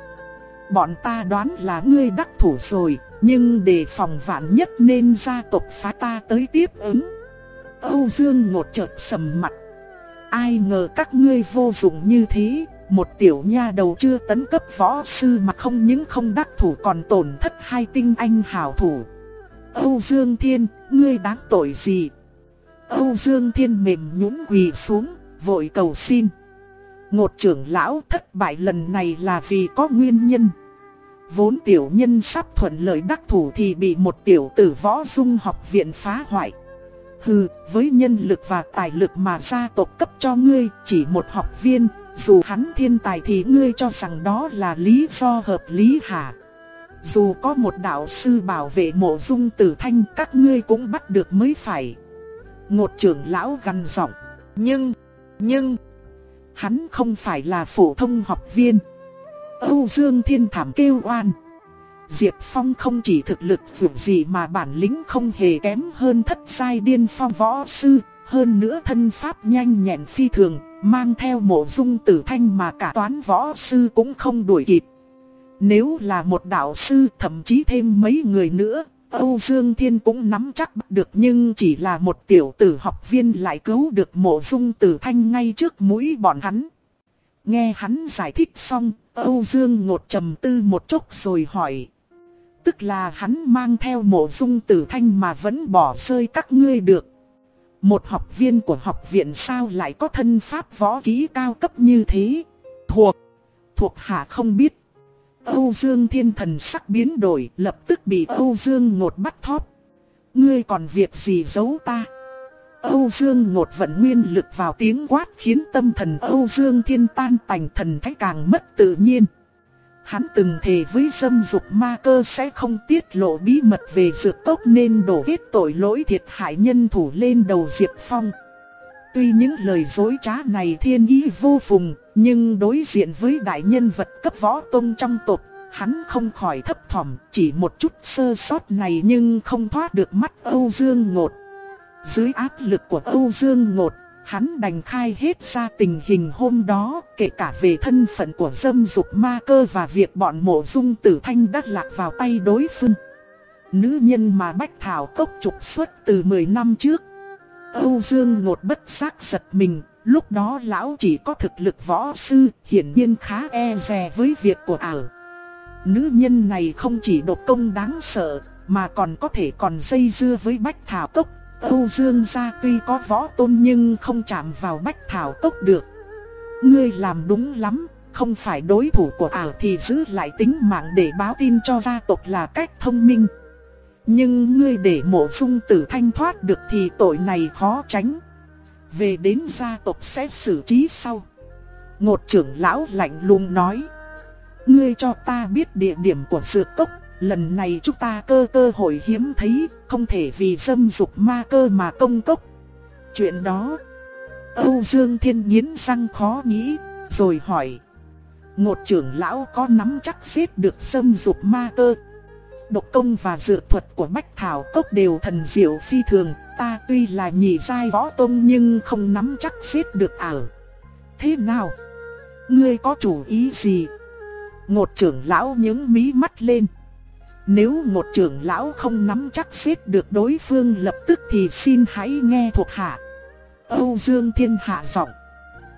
Bọn ta đoán là ngươi đắc thủ rồi, nhưng để phòng vạn nhất nên gia tộc phá ta tới tiếp ứng. Âu Dương ngột chợt sầm mặt. Ai ngờ các ngươi vô dụng như thế, một tiểu nha đầu chưa tấn cấp võ sư mà không những không đắc thủ còn tổn thất hai tinh anh hảo thủ. Âu Dương Thiên, ngươi đáng tội gì? Âu Dương Thiên mềm nhũn quỳ xuống, vội cầu xin. Ngột trưởng lão thất bại lần này là vì có nguyên nhân. Vốn tiểu nhân sắp thuận lợi đắc thủ thì bị một tiểu tử võ dung học viện phá hoại. Hừ, với nhân lực và tài lực mà gia tộc cấp cho ngươi, chỉ một học viên, dù hắn thiên tài thì ngươi cho rằng đó là lý do hợp lý hả? Dù có một đạo sư bảo vệ mộ dung tử thanh các ngươi cũng bắt được mới phải. Ngột trưởng lão gằn giọng, nhưng, nhưng, hắn không phải là phổ thông học viên. Âu Dương Thiên Thảm kêu oan. Diệp Phong không chỉ thực lực vượt gì mà bản lĩnh không hề kém hơn thất sai điên phong võ sư, hơn nữa thân pháp nhanh nhẹn phi thường, mang theo mộ dung tử thanh mà cả toán võ sư cũng không đuổi kịp. Nếu là một đạo sư thậm chí thêm mấy người nữa, Âu Dương Thiên cũng nắm chắc được nhưng chỉ là một tiểu tử học viên lại cứu được mộ dung tử thanh ngay trước mũi bọn hắn. Nghe hắn giải thích xong, Âu Dương ngột trầm tư một chút rồi hỏi. Tức là hắn mang theo mộ dung tử thanh mà vẫn bỏ rơi các ngươi được. Một học viên của học viện sao lại có thân pháp võ kỹ cao cấp như thế? Thuộc, thuộc hạ không biết. Âu Dương thiên thần sắc biến đổi lập tức bị Âu Dương ngột bắt thóp. Ngươi còn việc gì giấu ta? Âu Dương ngột vận nguyên lực vào tiếng quát khiến tâm thần Âu Dương thiên tan tành thần thái càng mất tự nhiên. Hắn từng thề với dâm dục ma cơ sẽ không tiết lộ bí mật về dược tốc nên đổ hết tội lỗi thiệt hại nhân thủ lên đầu Diệp Phong. Tuy những lời dối trá này thiên ý vô phùng, nhưng đối diện với đại nhân vật cấp võ tông trong tộc, hắn không khỏi thấp thỏm, chỉ một chút sơ sót này nhưng không thoát được mắt Âu Dương Ngột. Dưới áp lực của Âu Dương Ngột, hắn đành khai hết ra tình hình hôm đó, kể cả về thân phận của dâm dục ma cơ và việc bọn mộ dung tử thanh đắt lạc vào tay đối phương. Nữ nhân mà Bách Thảo Cốc trục xuất từ 10 năm trước. Âu Dương Ngột bất giác giật mình, lúc đó lão chỉ có thực lực võ sư, hiển nhiên khá e dè với việc của ảo. Nữ nhân này không chỉ độc công đáng sợ, mà còn có thể còn dây dưa với Bách Thảo Cốc. Âu Dương gia tuy có võ tôn nhưng không chạm vào Bách Thảo Cốc được. Ngươi làm đúng lắm, không phải đối thủ của ảo thì giữ lại tính mạng để báo tin cho gia tộc là cách thông minh. Nhưng ngươi để mộ dung tử thanh thoát được thì tội này khó tránh. Về đến gia tộc sẽ xử trí sau. Ngột trưởng lão lạnh lùng nói. Ngươi cho ta biết địa điểm của dược cốc, lần này chúng ta cơ cơ hội hiếm thấy, không thể vì dâm dục ma cơ mà công cốc. Chuyện đó, Âu Dương Thiên nghiến răng khó nghĩ, rồi hỏi. Ngột trưởng lão có nắm chắc giết được dâm dục ma cơ. Độc công và dược thuật của Bách Thảo Cốc đều thần diệu phi thường, ta tuy là nhị giai võ tôn nhưng không nắm chắc giết được ảo. Thế nào? Ngươi có chủ ý gì? Ngột trưởng lão những mí mắt lên. Nếu một trưởng lão không nắm chắc xếp được đối phương lập tức thì xin hãy nghe thuộc hạ. Âu Dương Thiên hạ giọng.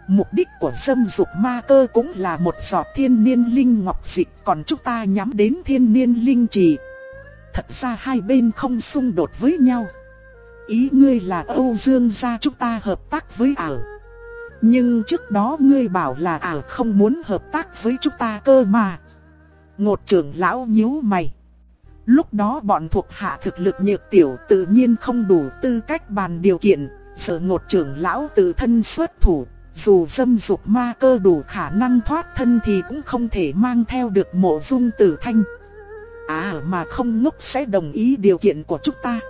Mục đích của dâm dục ma cơ cũng là một giọt thiên niên linh ngọc dịch, còn chúng ta nhắm đến thiên niên linh trì. Thật ra hai bên không xung đột với nhau. Ý ngươi là Âu Dương gia chúng ta hợp tác với ảo. Nhưng trước đó ngươi bảo là ảo không muốn hợp tác với chúng ta cơ mà. Ngột trưởng lão nhíu mày. Lúc đó bọn thuộc hạ thực lực nhược tiểu tự nhiên không đủ tư cách bàn điều kiện, sợ ngột trưởng lão tự thân xuất thủ, dù dâm dục ma cơ đủ khả năng thoát thân thì cũng không thể mang theo được mộ dung tử thanh. À mà không ngốc sẽ đồng ý điều kiện của chúng ta.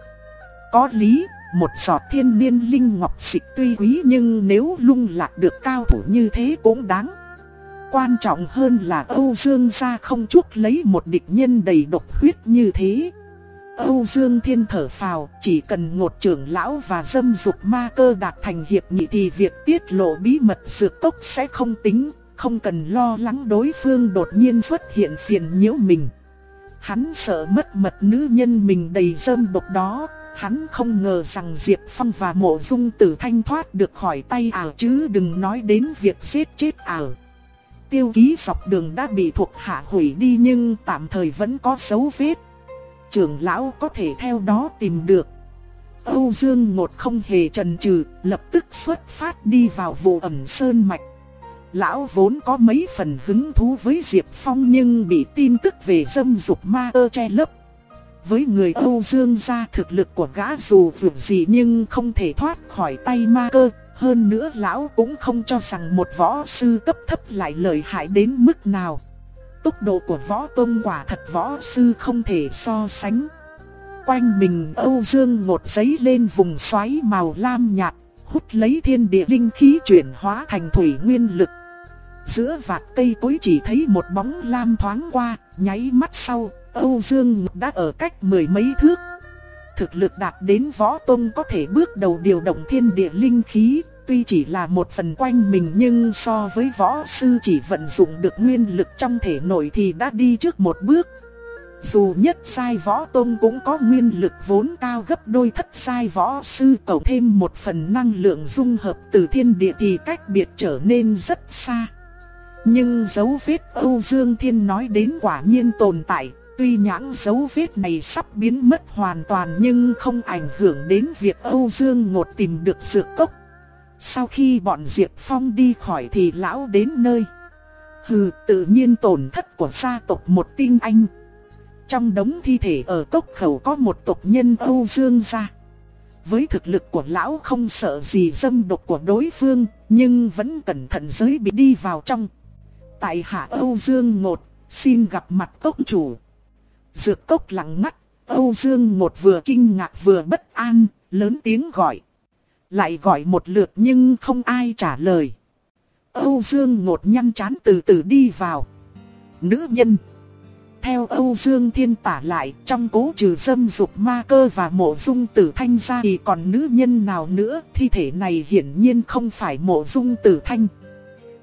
Có lý, một giọt thiên niên linh ngọc xịt tuy quý nhưng nếu lung lạc được cao thủ như thế cũng đáng. Quan trọng hơn là Âu Dương gia không chút lấy một địch nhân đầy độc huyết như thế. Âu Dương Thiên thở phào, chỉ cần ngột trưởng lão và dâm dục ma cơ đạt thành hiệp nghị thì việc tiết lộ bí mật dược tốc sẽ không tính, không cần lo lắng đối phương đột nhiên xuất hiện phiền nhiễu mình. Hắn sợ mất mật nữ nhân mình đầy dâm độc đó, hắn không ngờ rằng Diệp Phong và mộ dung tử thanh thoát được khỏi tay ảo chứ đừng nói đến việc giết chết ảo tiêu ký dọc đường đã bị thuộc hạ hủy đi nhưng tạm thời vẫn có dấu vết. Trưởng lão có thể theo đó tìm được. Âu Dương một không hề chần chừ, lập tức xuất phát đi vào vụ ẩm sơn mạch. Lão vốn có mấy phần hứng thú với Diệp Phong nhưng bị tin tức về dâm dục ma ơ che lấp. Với người Âu Dương gia thực lực của gã dù vượt gì nhưng không thể thoát khỏi tay ma cơ, hơn nữa lão cũng không cho rằng một võ sư cấp thấp lại lợi hại đến mức nào. Tốc độ của võ tôn quả thật võ sư không thể so sánh. Quanh mình Âu Dương một giấy lên vùng xoáy màu lam nhạt, hút lấy thiên địa linh khí chuyển hóa thành thủy nguyên lực. Giữa vạt cây cối chỉ thấy một bóng lam thoáng qua, nháy mắt sau, Âu Dương đã ở cách mười mấy thước. Thực lực đạt đến võ tôn có thể bước đầu điều động thiên địa linh khí, Tuy chỉ là một phần quanh mình nhưng so với võ sư chỉ vận dụng được nguyên lực trong thể nội thì đã đi trước một bước. Dù nhất sai võ tôn cũng có nguyên lực vốn cao gấp đôi thất sai võ sư cầu thêm một phần năng lượng dung hợp từ thiên địa thì cách biệt trở nên rất xa. Nhưng dấu vết Âu Dương Thiên nói đến quả nhiên tồn tại, tuy nhãn dấu vết này sắp biến mất hoàn toàn nhưng không ảnh hưởng đến việc Âu Dương Ngột tìm được dược cốc. Sau khi bọn Diệp Phong đi khỏi thì lão đến nơi. Hừ, tự nhiên tổn thất của gia tộc một tinh anh. Trong đống thi thể ở cốc khẩu có một tộc nhân Âu Dương gia. với thực lực của lão không sợ gì dâm độc của đối phương, nhưng vẫn cẩn thận giới bị đi vào trong. Tại hạ Âu Dương Ngột, xin gặp mặt cốc chủ. Dược cốc lặng ngắt, Âu Dương một vừa kinh ngạc vừa bất an, lớn tiếng gọi. Lại gọi một lượt nhưng không ai trả lời. Âu Dương Ngột nhăn chán từ từ đi vào. Nữ nhân. Theo Âu Dương Thiên tả lại, trong cố trừ dâm dục ma cơ và mộ dung tử thanh ra thì còn nữ nhân nào nữa, thi thể này hiển nhiên không phải mộ dung tử thanh.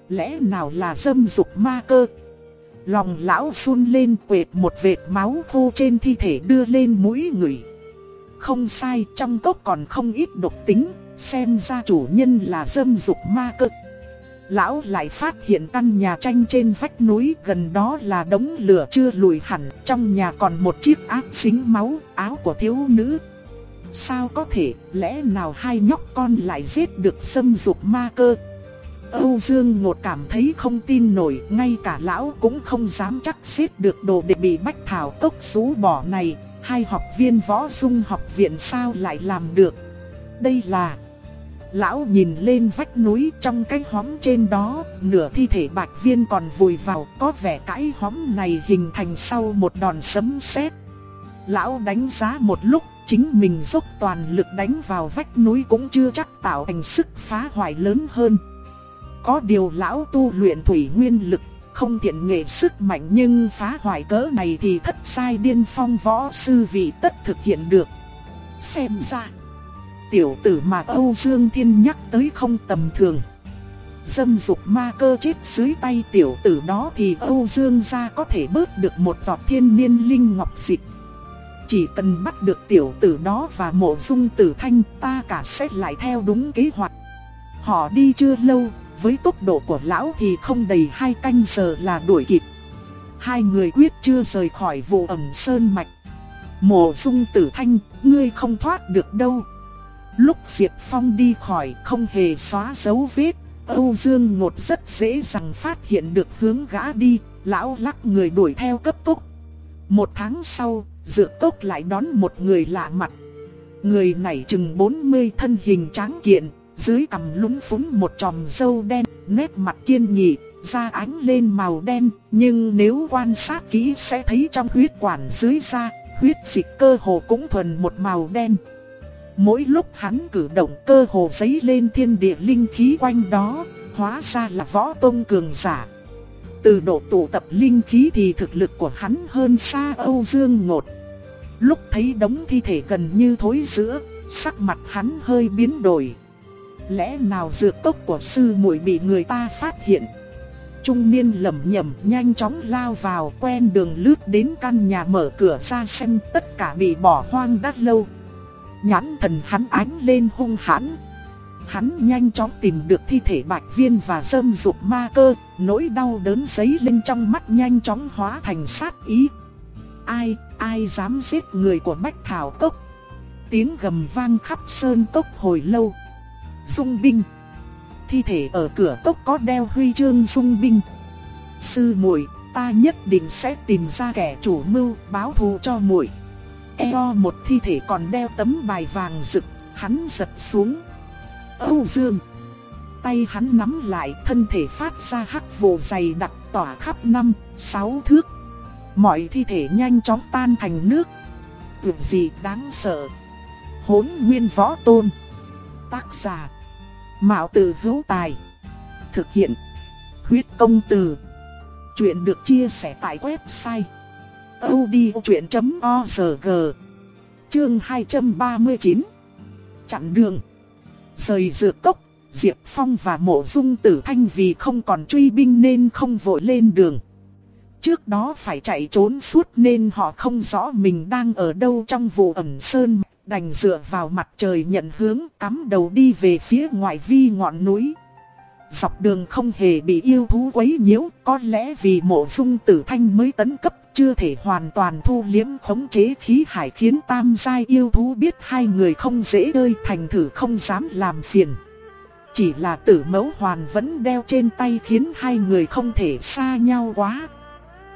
Lẽ nào là dâm dục ma cơ? Lòng lão run lên quệt một vệt máu khô trên thi thể đưa lên mũi người. Không sai, trong cốc còn không ít độc tính, xem ra chủ nhân là dâm dục ma cơ. Lão lại phát hiện căn nhà tranh trên vách núi gần đó là đống lửa chưa lùi hẳn, trong nhà còn một chiếc áp xính máu, áo của thiếu nữ. Sao có thể, lẽ nào hai nhóc con lại giết được xâm dục ma cơ? Âu Dương Ngột cảm thấy không tin nổi, ngay cả lão cũng không dám chắc xếp được đồ để bị Bách Thảo Cốc xú bỏ này, hai học viên võ dung học viện sao lại làm được. Đây là... Lão nhìn lên vách núi trong cái hóm trên đó, nửa thi thể bạch viên còn vùi vào, có vẻ cái hóm này hình thành sau một đòn sấm sét. Lão đánh giá một lúc, chính mình dốc toàn lực đánh vào vách núi cũng chưa chắc tạo thành sức phá hoại lớn hơn. Có điều lão tu luyện thủy nguyên lực, không tiện nghệ sức mạnh nhưng phá hoại cỡ này thì thất sai điên phong võ sư vị tất thực hiện được. Xem ra tiểu tử mà Âu Dương Thiên nhắc tới không tầm thường. Dâm dục ma cơ chết dưới tay tiểu tử đó thì Âu Dương gia có thể bớt được một giọt thiên niên linh ngọc dịch. Chỉ cần bắt được tiểu tử đó và mộ dung tử thanh ta cả sẽ lại theo đúng kế hoạch. Họ đi chưa lâu, với tốc độ của lão thì không đầy hai canh giờ là đuổi kịp. Hai người quyết chưa rời khỏi vụ ẩm sơn mạch. Mộ dung tử thanh, ngươi không thoát được đâu. Lúc Diệp Phong đi khỏi không hề xóa dấu vết, Âu Dương Ngột rất dễ dàng phát hiện được hướng gã đi, lão lắc người đuổi theo cấp tốc. Một tháng sau, dược tốc lại đón một người lạ mặt. Người này chừng 40 thân hình tráng kiện, dưới cằm lúng phúng một tròm râu đen, nét mặt kiên nghị, da ánh lên màu đen, nhưng nếu quan sát kỹ sẽ thấy trong huyết quản dưới da, huyết dịch cơ hồ cũng thuần một màu đen. Mỗi lúc hắn cử động cơ hồ giấy lên thiên địa linh khí quanh đó, hóa ra là võ tông cường giả. Từ độ tụ tập linh khí thì thực lực của hắn hơn xa Âu Dương Ngột. Lúc thấy đống thi thể gần như thối rữa sắc mặt hắn hơi biến đổi. Lẽ nào dược tốc của sư muội bị người ta phát hiện? Trung niên lẩm nhẩm nhanh chóng lao vào quen đường lướt đến căn nhà mở cửa ra xem tất cả bị bỏ hoang đã lâu. Nhãn thần hắn ánh lên hung hãn. Hắn nhanh chóng tìm được thi thể bạch viên và dâm dục ma cơ, nỗi đau đớn giấy lên trong mắt nhanh chóng hóa thành sát ý. Ai, ai dám giết người của Bách Thảo Cốc? Tiếng gầm vang khắp sơn cốc hồi lâu. Dung binh. Thi thể ở cửa cốc có đeo huy chương dung binh. Sư muội, ta nhất định sẽ tìm ra kẻ chủ mưu báo thù cho muội eo một thi thể còn đeo tấm bài vàng rực, hắn giật xuống. Âu Dương. Tay hắn nắm lại thân thể phát ra hắc vụ dày đặc tỏa khắp năm, sáu thước. Mọi thi thể nhanh chóng tan thành nước. Tưởng gì đáng sợ. Hốn nguyên võ tôn. Tác giả. Mạo tử hữu tài. Thực hiện. Huyết công từ. Chuyện được chia sẻ tại website odchuyện.org Chương 239 Chặn đường Rời dược cốc, Diệp Phong và mộ dung tử thanh vì không còn truy binh nên không vội lên đường. Trước đó phải chạy trốn suốt nên họ không rõ mình đang ở đâu trong vụ ẩm sơn, đành dựa vào mặt trời nhận hướng cắm đầu đi về phía ngoại vi ngọn núi. Dọc đường không hề bị yêu thú quấy nhiễu, có lẽ vì mộ dung tử thanh mới tấn cấp chưa thể hoàn toàn thu liếm khống chế khí hải khiến tam giai yêu thú biết hai người không dễ chơi thành thử không dám làm phiền. Chỉ là tử mẫu hoàn vẫn đeo trên tay khiến hai người không thể xa nhau quá.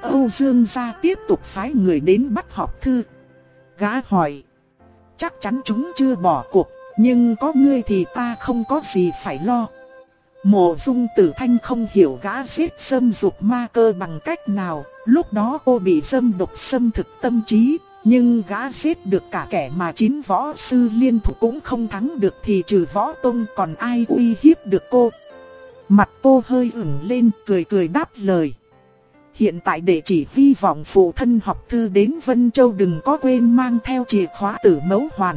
Âu Dương gia tiếp tục phái người đến bắt học thư. Gã hỏi. Chắc chắn chúng chưa bỏ cuộc nhưng có ngươi thì ta không có gì phải lo. Mộ dung tử thanh không hiểu gã giết xâm dục ma cơ bằng cách nào, lúc đó cô bị xâm độc xâm thực tâm trí, nhưng gã giết được cả kẻ mà chín võ sư liên thủ cũng không thắng được thì trừ võ tông còn ai uy hiếp được cô. Mặt cô hơi ửng lên cười cười đáp lời. Hiện tại để chỉ hy vọng phụ thân học thư đến Vân Châu đừng có quên mang theo chìa khóa tử mẫu hoàn.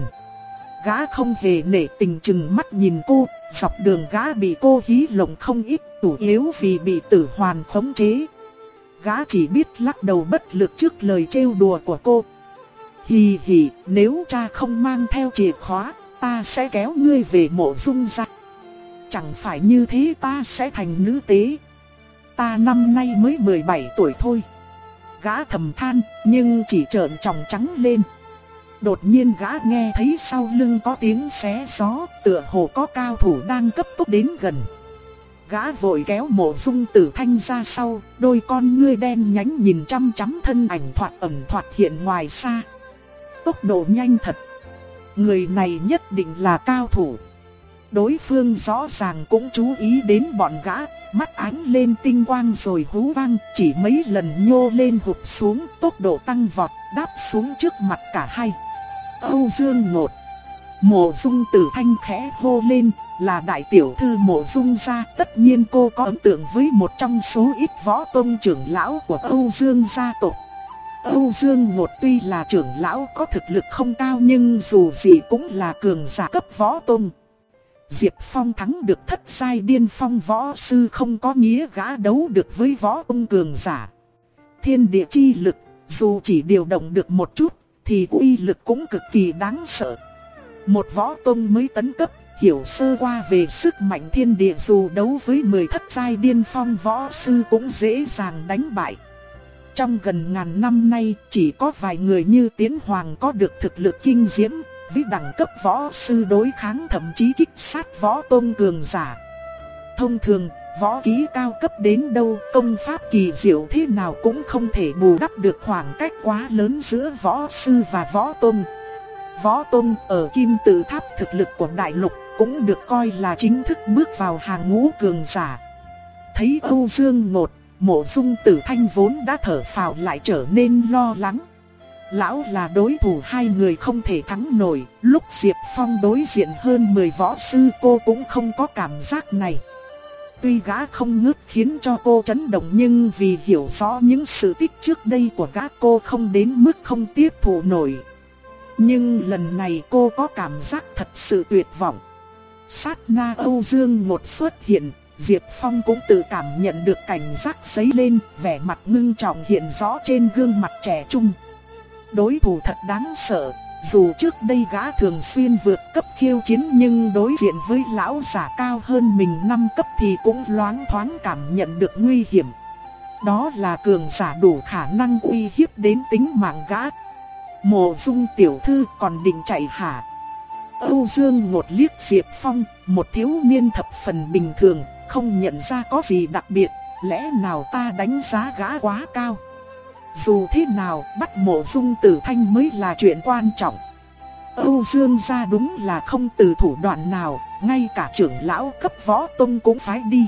Gã không hề nể tình chừng mắt nhìn cô, dọc đường gã bị cô hí lộng không ít, chủ yếu vì bị tử hoàn khống chế. Gã chỉ biết lắc đầu bất lực trước lời trêu đùa của cô. Hì hì, nếu cha không mang theo chìa khóa, ta sẽ kéo ngươi về mộ dung ra. Chẳng phải như thế ta sẽ thành nữ tế. Ta năm nay mới 17 tuổi thôi. Gã thầm than, nhưng chỉ trợn tròng trắng lên. Đột nhiên gã nghe thấy sau lưng có tiếng xé gió, tựa hồ có cao thủ đang cấp tốc đến gần. Gã vội kéo mộ dung tử thanh ra sau, đôi con ngươi đen nhánh nhìn chăm chăm thân ảnh thoạt ẩn thoạt hiện ngoài xa. Tốc độ nhanh thật. Người này nhất định là cao thủ. Đối phương rõ ràng cũng chú ý đến bọn gã, mắt ánh lên tinh quang rồi hú vang, chỉ mấy lần nhô lên hụt xuống, tốc độ tăng vọt, đáp xuống trước mặt cả hai. Âu Dương Ngột Mộ dung tử thanh khẽ hô lên, là đại tiểu thư mộ dung gia, tất nhiên cô có ấn tượng với một trong số ít võ tôn trưởng lão của Âu Dương gia tộc. Âu Dương Ngột tuy là trưởng lão có thực lực không cao nhưng dù gì cũng là cường giả cấp võ tôn. Diệp Phong thắng được thất sai điên phong võ sư không có nghĩa gã đấu được với võ ung cường giả. Thiên địa chi lực, dù chỉ điều động được một chút, thì uy lực cũng cực kỳ đáng sợ. Một võ tôn mới tấn cấp, hiểu sơ qua về sức mạnh thiên địa dù đấu với 10 thất sai điên phong võ sư cũng dễ dàng đánh bại. Trong gần ngàn năm nay, chỉ có vài người như Tiến Hoàng có được thực lực kinh diễm, với đẳng cấp võ sư đối kháng thậm chí kích sát võ tôn cường giả. Thông thường, võ ký cao cấp đến đâu, công pháp kỳ diệu thế nào cũng không thể bù đắp được khoảng cách quá lớn giữa võ sư và võ tôn. Võ tôn ở kim tự tháp thực lực của đại lục cũng được coi là chính thức bước vào hàng ngũ cường giả. Thấy Âu Dương Ngột, mộ dung tử thanh vốn đã thở phào lại trở nên lo lắng. Lão là đối thủ hai người không thể thắng nổi, lúc Diệp Phong đối diện hơn 10 võ sư cô cũng không có cảm giác này. Tuy gã không ngước khiến cho cô chấn động nhưng vì hiểu rõ những sự tích trước đây của gã cô không đến mức không tiếp thụ nổi. Nhưng lần này cô có cảm giác thật sự tuyệt vọng. Sát na Âu Dương một xuất hiện, Diệp Phong cũng tự cảm nhận được cảnh giác giấy lên, vẻ mặt ngưng trọng hiện rõ trên gương mặt trẻ trung. Đối thủ thật đáng sợ, dù trước đây gã thường xuyên vượt cấp khiêu chiến nhưng đối diện với lão giả cao hơn mình 5 cấp thì cũng loáng thoáng cảm nhận được nguy hiểm. Đó là cường giả đủ khả năng uy hiếp đến tính mạng gã. Mộ dung tiểu thư còn định chạy hả? Âu Dương một liếc Diệp Phong, một thiếu niên thập phần bình thường, không nhận ra có gì đặc biệt, lẽ nào ta đánh giá gã quá cao? Dù thế nào, bắt mộ dung tử thanh mới là chuyện quan trọng. Âu Dương gia đúng là không từ thủ đoạn nào, ngay cả trưởng lão cấp võ tông cũng phải đi.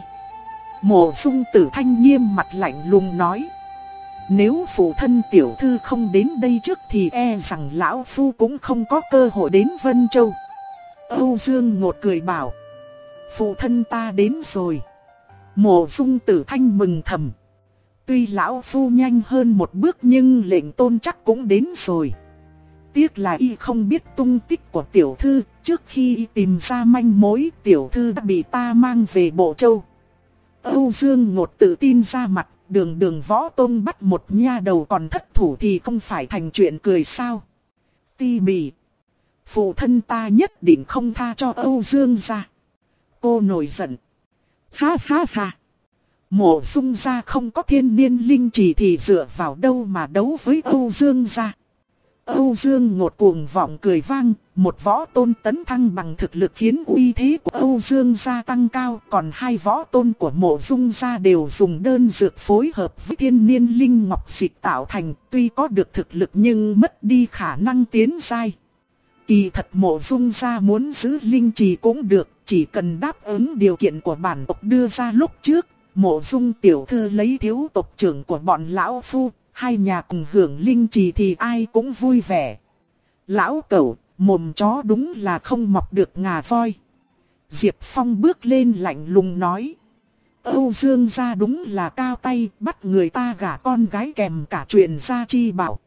Mộ dung tử thanh nghiêm mặt lạnh lùng nói. Nếu phụ thân tiểu thư không đến đây trước thì e rằng lão phu cũng không có cơ hội đến Vân Châu. Âu Dương ngột cười bảo. Phụ thân ta đến rồi. Mộ dung tử thanh mừng thầm. Tuy lão phu nhanh hơn một bước nhưng lệnh tôn chắc cũng đến rồi. Tiếc là y không biết tung tích của tiểu thư, trước khi y tìm ra manh mối tiểu thư đã bị ta mang về bộ châu. Âu Dương Ngột tự tin ra mặt, đường đường võ tôn bắt một nha đầu còn thất thủ thì không phải thành chuyện cười sao. Ti bì. Phụ thân ta nhất định không tha cho Âu Dương ra. Cô nổi giận. Ha ha ha. Mộ dung gia không có thiên niên linh chỉ thì dựa vào đâu mà đấu với Âu Dương gia. Âu Dương ngột cuồng vọng cười vang, một võ tôn tấn thăng bằng thực lực khiến uy thế của Âu Dương gia tăng cao, còn hai võ tôn của mộ dung gia đều dùng đơn dược phối hợp với thiên niên linh ngọc dịch tạo thành, tuy có được thực lực nhưng mất đi khả năng tiến sai Kỳ thật mộ dung gia muốn giữ linh trì cũng được, chỉ cần đáp ứng điều kiện của bản tộc đưa ra lúc trước. Mộ dung tiểu thư lấy thiếu tộc trưởng của bọn lão phu, hai nhà cùng hưởng linh trì thì ai cũng vui vẻ. Lão cẩu, mồm chó đúng là không mọc được ngà voi. Diệp Phong bước lên lạnh lùng nói. Âu Dương gia đúng là cao tay, bắt người ta gả con gái kèm cả chuyện gia chi bảo.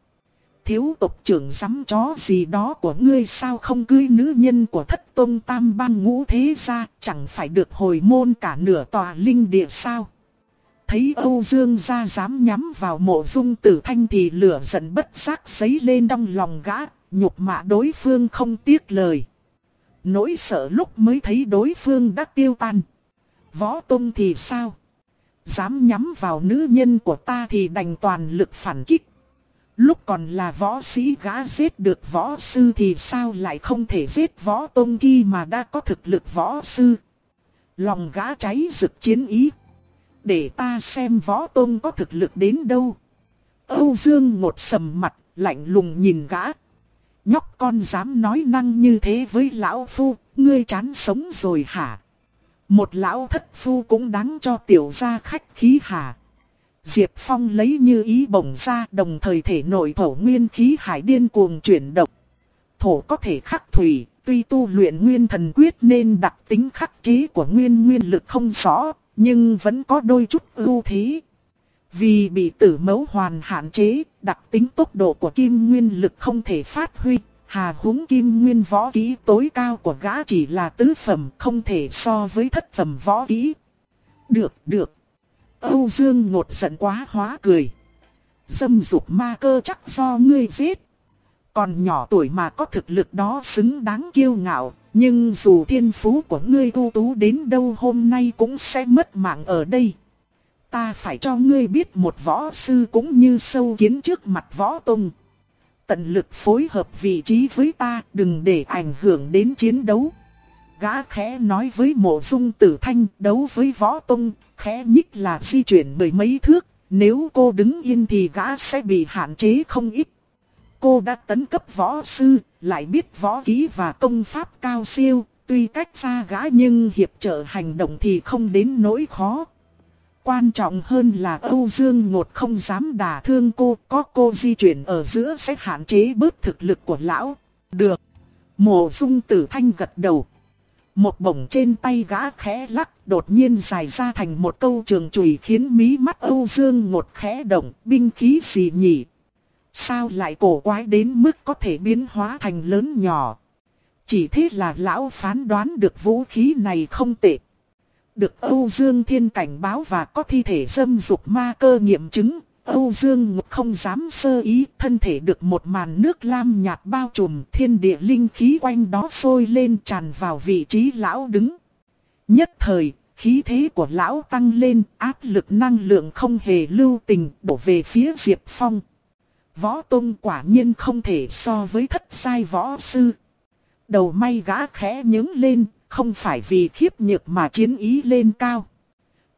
Thiếu tộc trưởng dám chó gì đó của ngươi sao không cưới nữ nhân của thất tôn tam bang ngũ thế gia, chẳng phải được hồi môn cả nửa tòa linh địa sao. Thấy Âu Dương gia dám nhắm vào mộ dung tử thanh thì lửa giận bất giác sấy lên trong lòng gã, nhục mạ đối phương không tiếc lời. Nỗi sợ lúc mới thấy đối phương đã tiêu tan. Võ Tông thì sao? Dám nhắm vào nữ nhân của ta thì đành toàn lực phản kích. Lúc còn là võ sĩ gã giết được võ sư thì sao lại không thể giết võ tôn ghi mà đã có thực lực võ sư. Lòng gã cháy rực chiến ý. Để ta xem võ tôn có thực lực đến đâu. Âu Dương ngột sầm mặt, lạnh lùng nhìn gã. Nhóc con dám nói năng như thế với lão phu, ngươi chán sống rồi hả? Một lão thất phu cũng đáng cho tiểu gia khách khí hả? Diệp Phong lấy như ý bổng ra đồng thời thể nội thổ nguyên khí hải điên cuồng chuyển động. Thổ có thể khắc thủy, tuy tu luyện nguyên thần quyết nên đặc tính khắc chế của nguyên nguyên lực không rõ, nhưng vẫn có đôi chút ưu thế. Vì bị tử mẫu hoàn hạn chế, đặc tính tốc độ của kim nguyên lực không thể phát huy. Hà húng kim nguyên võ kỹ tối cao của gã chỉ là tứ phẩm, không thể so với thất phẩm võ kỹ. Được, được. Âu Dương ngột giận quá hóa cười. Dâm dục ma cơ chắc do ngươi giết. Còn nhỏ tuổi mà có thực lực đó xứng đáng kiêu ngạo, nhưng dù thiên phú của ngươi tu tú đến đâu hôm nay cũng sẽ mất mạng ở đây. Ta phải cho ngươi biết một võ sư cũng như sâu kiến trước mặt võ tông. Tận lực phối hợp vị trí với ta, đừng để ảnh hưởng đến chiến đấu. Gã khẽ nói với mộ dung tử thanh đấu với võ tông, khẽ nhích là di chuyển mười mấy thước. Nếu cô đứng yên thì gã sẽ bị hạn chế không ít. Cô đã tấn cấp võ sư, lại biết võ ký và công pháp cao siêu, tuy cách xa gã nhưng hiệp trợ hành động thì không đến nỗi khó. Quan trọng hơn là Âu Dương Ngột không dám đả thương cô, có cô di chuyển ở giữa sẽ hạn chế bớt thực lực của lão. Được. Mộ dung tử thanh gật đầu. Một bổng trên tay gã khẽ lắc, đột nhiên dài ra thành một câu trường chùy khiến mí mắt Âu Dương Ngột khẽ động, binh khí gì nhỉ? Sao lại cổ quái đến mức có thể biến hóa thành lớn nhỏ? Chỉ thế là lão phán đoán được vũ khí này không tệ. Được Âu Dương Thiên cảnh báo và có thi thể dâm dục ma cơ nghiệm chứng, Âu Dương Ngục không dám sơ ý, thân thể được một màn nước lam nhạt bao trùm, thiên địa linh khí quanh đó sôi lên tràn vào vị trí lão đứng. Nhất thời, khí thế của lão tăng lên, áp lực năng lượng không hề lưu tình đổ về phía Diệp Phong. Võ Tôn quả nhiên không thể so với thất sai võ sư. Đầu may gã khẽ nhướng lên, không phải vì khiếp nhược mà chiến ý lên cao.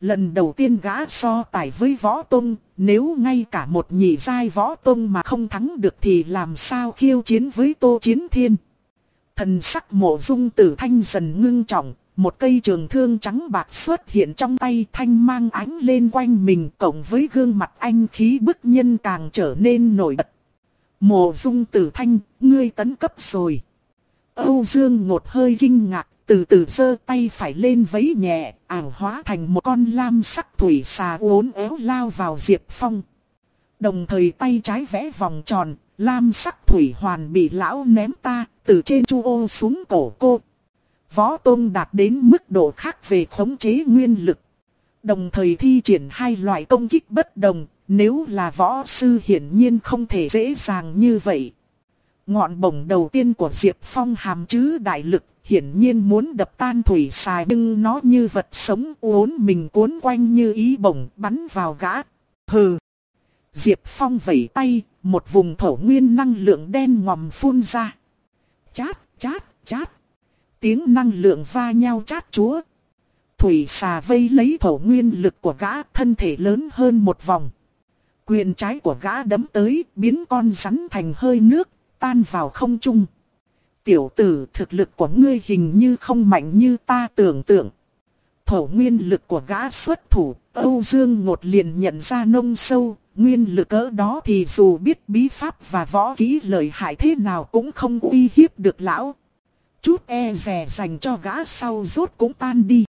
Lần đầu tiên gã so tài với võ tông, nếu ngay cả một nhị giai võ tông mà không thắng được thì làm sao khiêu chiến với tô chiến thiên. Thần sắc mộ dung tử thanh dần ngưng trọng, một cây trường thương trắng bạc xuất hiện trong tay thanh mang ánh lên quanh mình cộng với gương mặt anh khí bức nhân càng trở nên nổi bật. Mộ dung tử thanh, ngươi tấn cấp rồi. Âu Dương ngột hơi kinh ngạc từ từ giơ tay phải lên vấy nhẹ, ảo hóa thành một con lam sắc thủy xà uốn éo lao vào Diệp Phong. Đồng thời tay trái vẽ vòng tròn, lam sắc thủy hoàn bị lão ném ta, từ trên chu ô xuống cổ cô. Võ Tôn đạt đến mức độ khác về khống chế nguyên lực. Đồng thời thi triển hai loại công kích bất đồng, nếu là võ sư hiển nhiên không thể dễ dàng như vậy. Ngọn bổng đầu tiên của Diệp Phong hàm chứa đại lực hiển nhiên muốn đập tan thủy xài nhưng nó như vật sống uốn mình cuốn quanh như ý bổng bắn vào gã. Hừ! Diệp Phong vẩy tay, một vùng thổ nguyên năng lượng đen ngòm phun ra. Chát, chát, chát. Tiếng năng lượng va nhau chát chúa. Thủy xà vây lấy thổ nguyên lực của gã thân thể lớn hơn một vòng. Quyền trái của gã đấm tới biến con rắn thành hơi nước, tan vào không trung. Tiểu tử thực lực của ngươi hình như không mạnh như ta tưởng tượng. Thổ nguyên lực của gã xuất thủ, Âu Dương Ngột liền nhận ra nông sâu, nguyên lực cỡ đó thì dù biết bí pháp và võ kỹ lợi hại thế nào cũng không uy hiếp được lão. Chút e rè dành cho gã sau rốt cũng tan đi.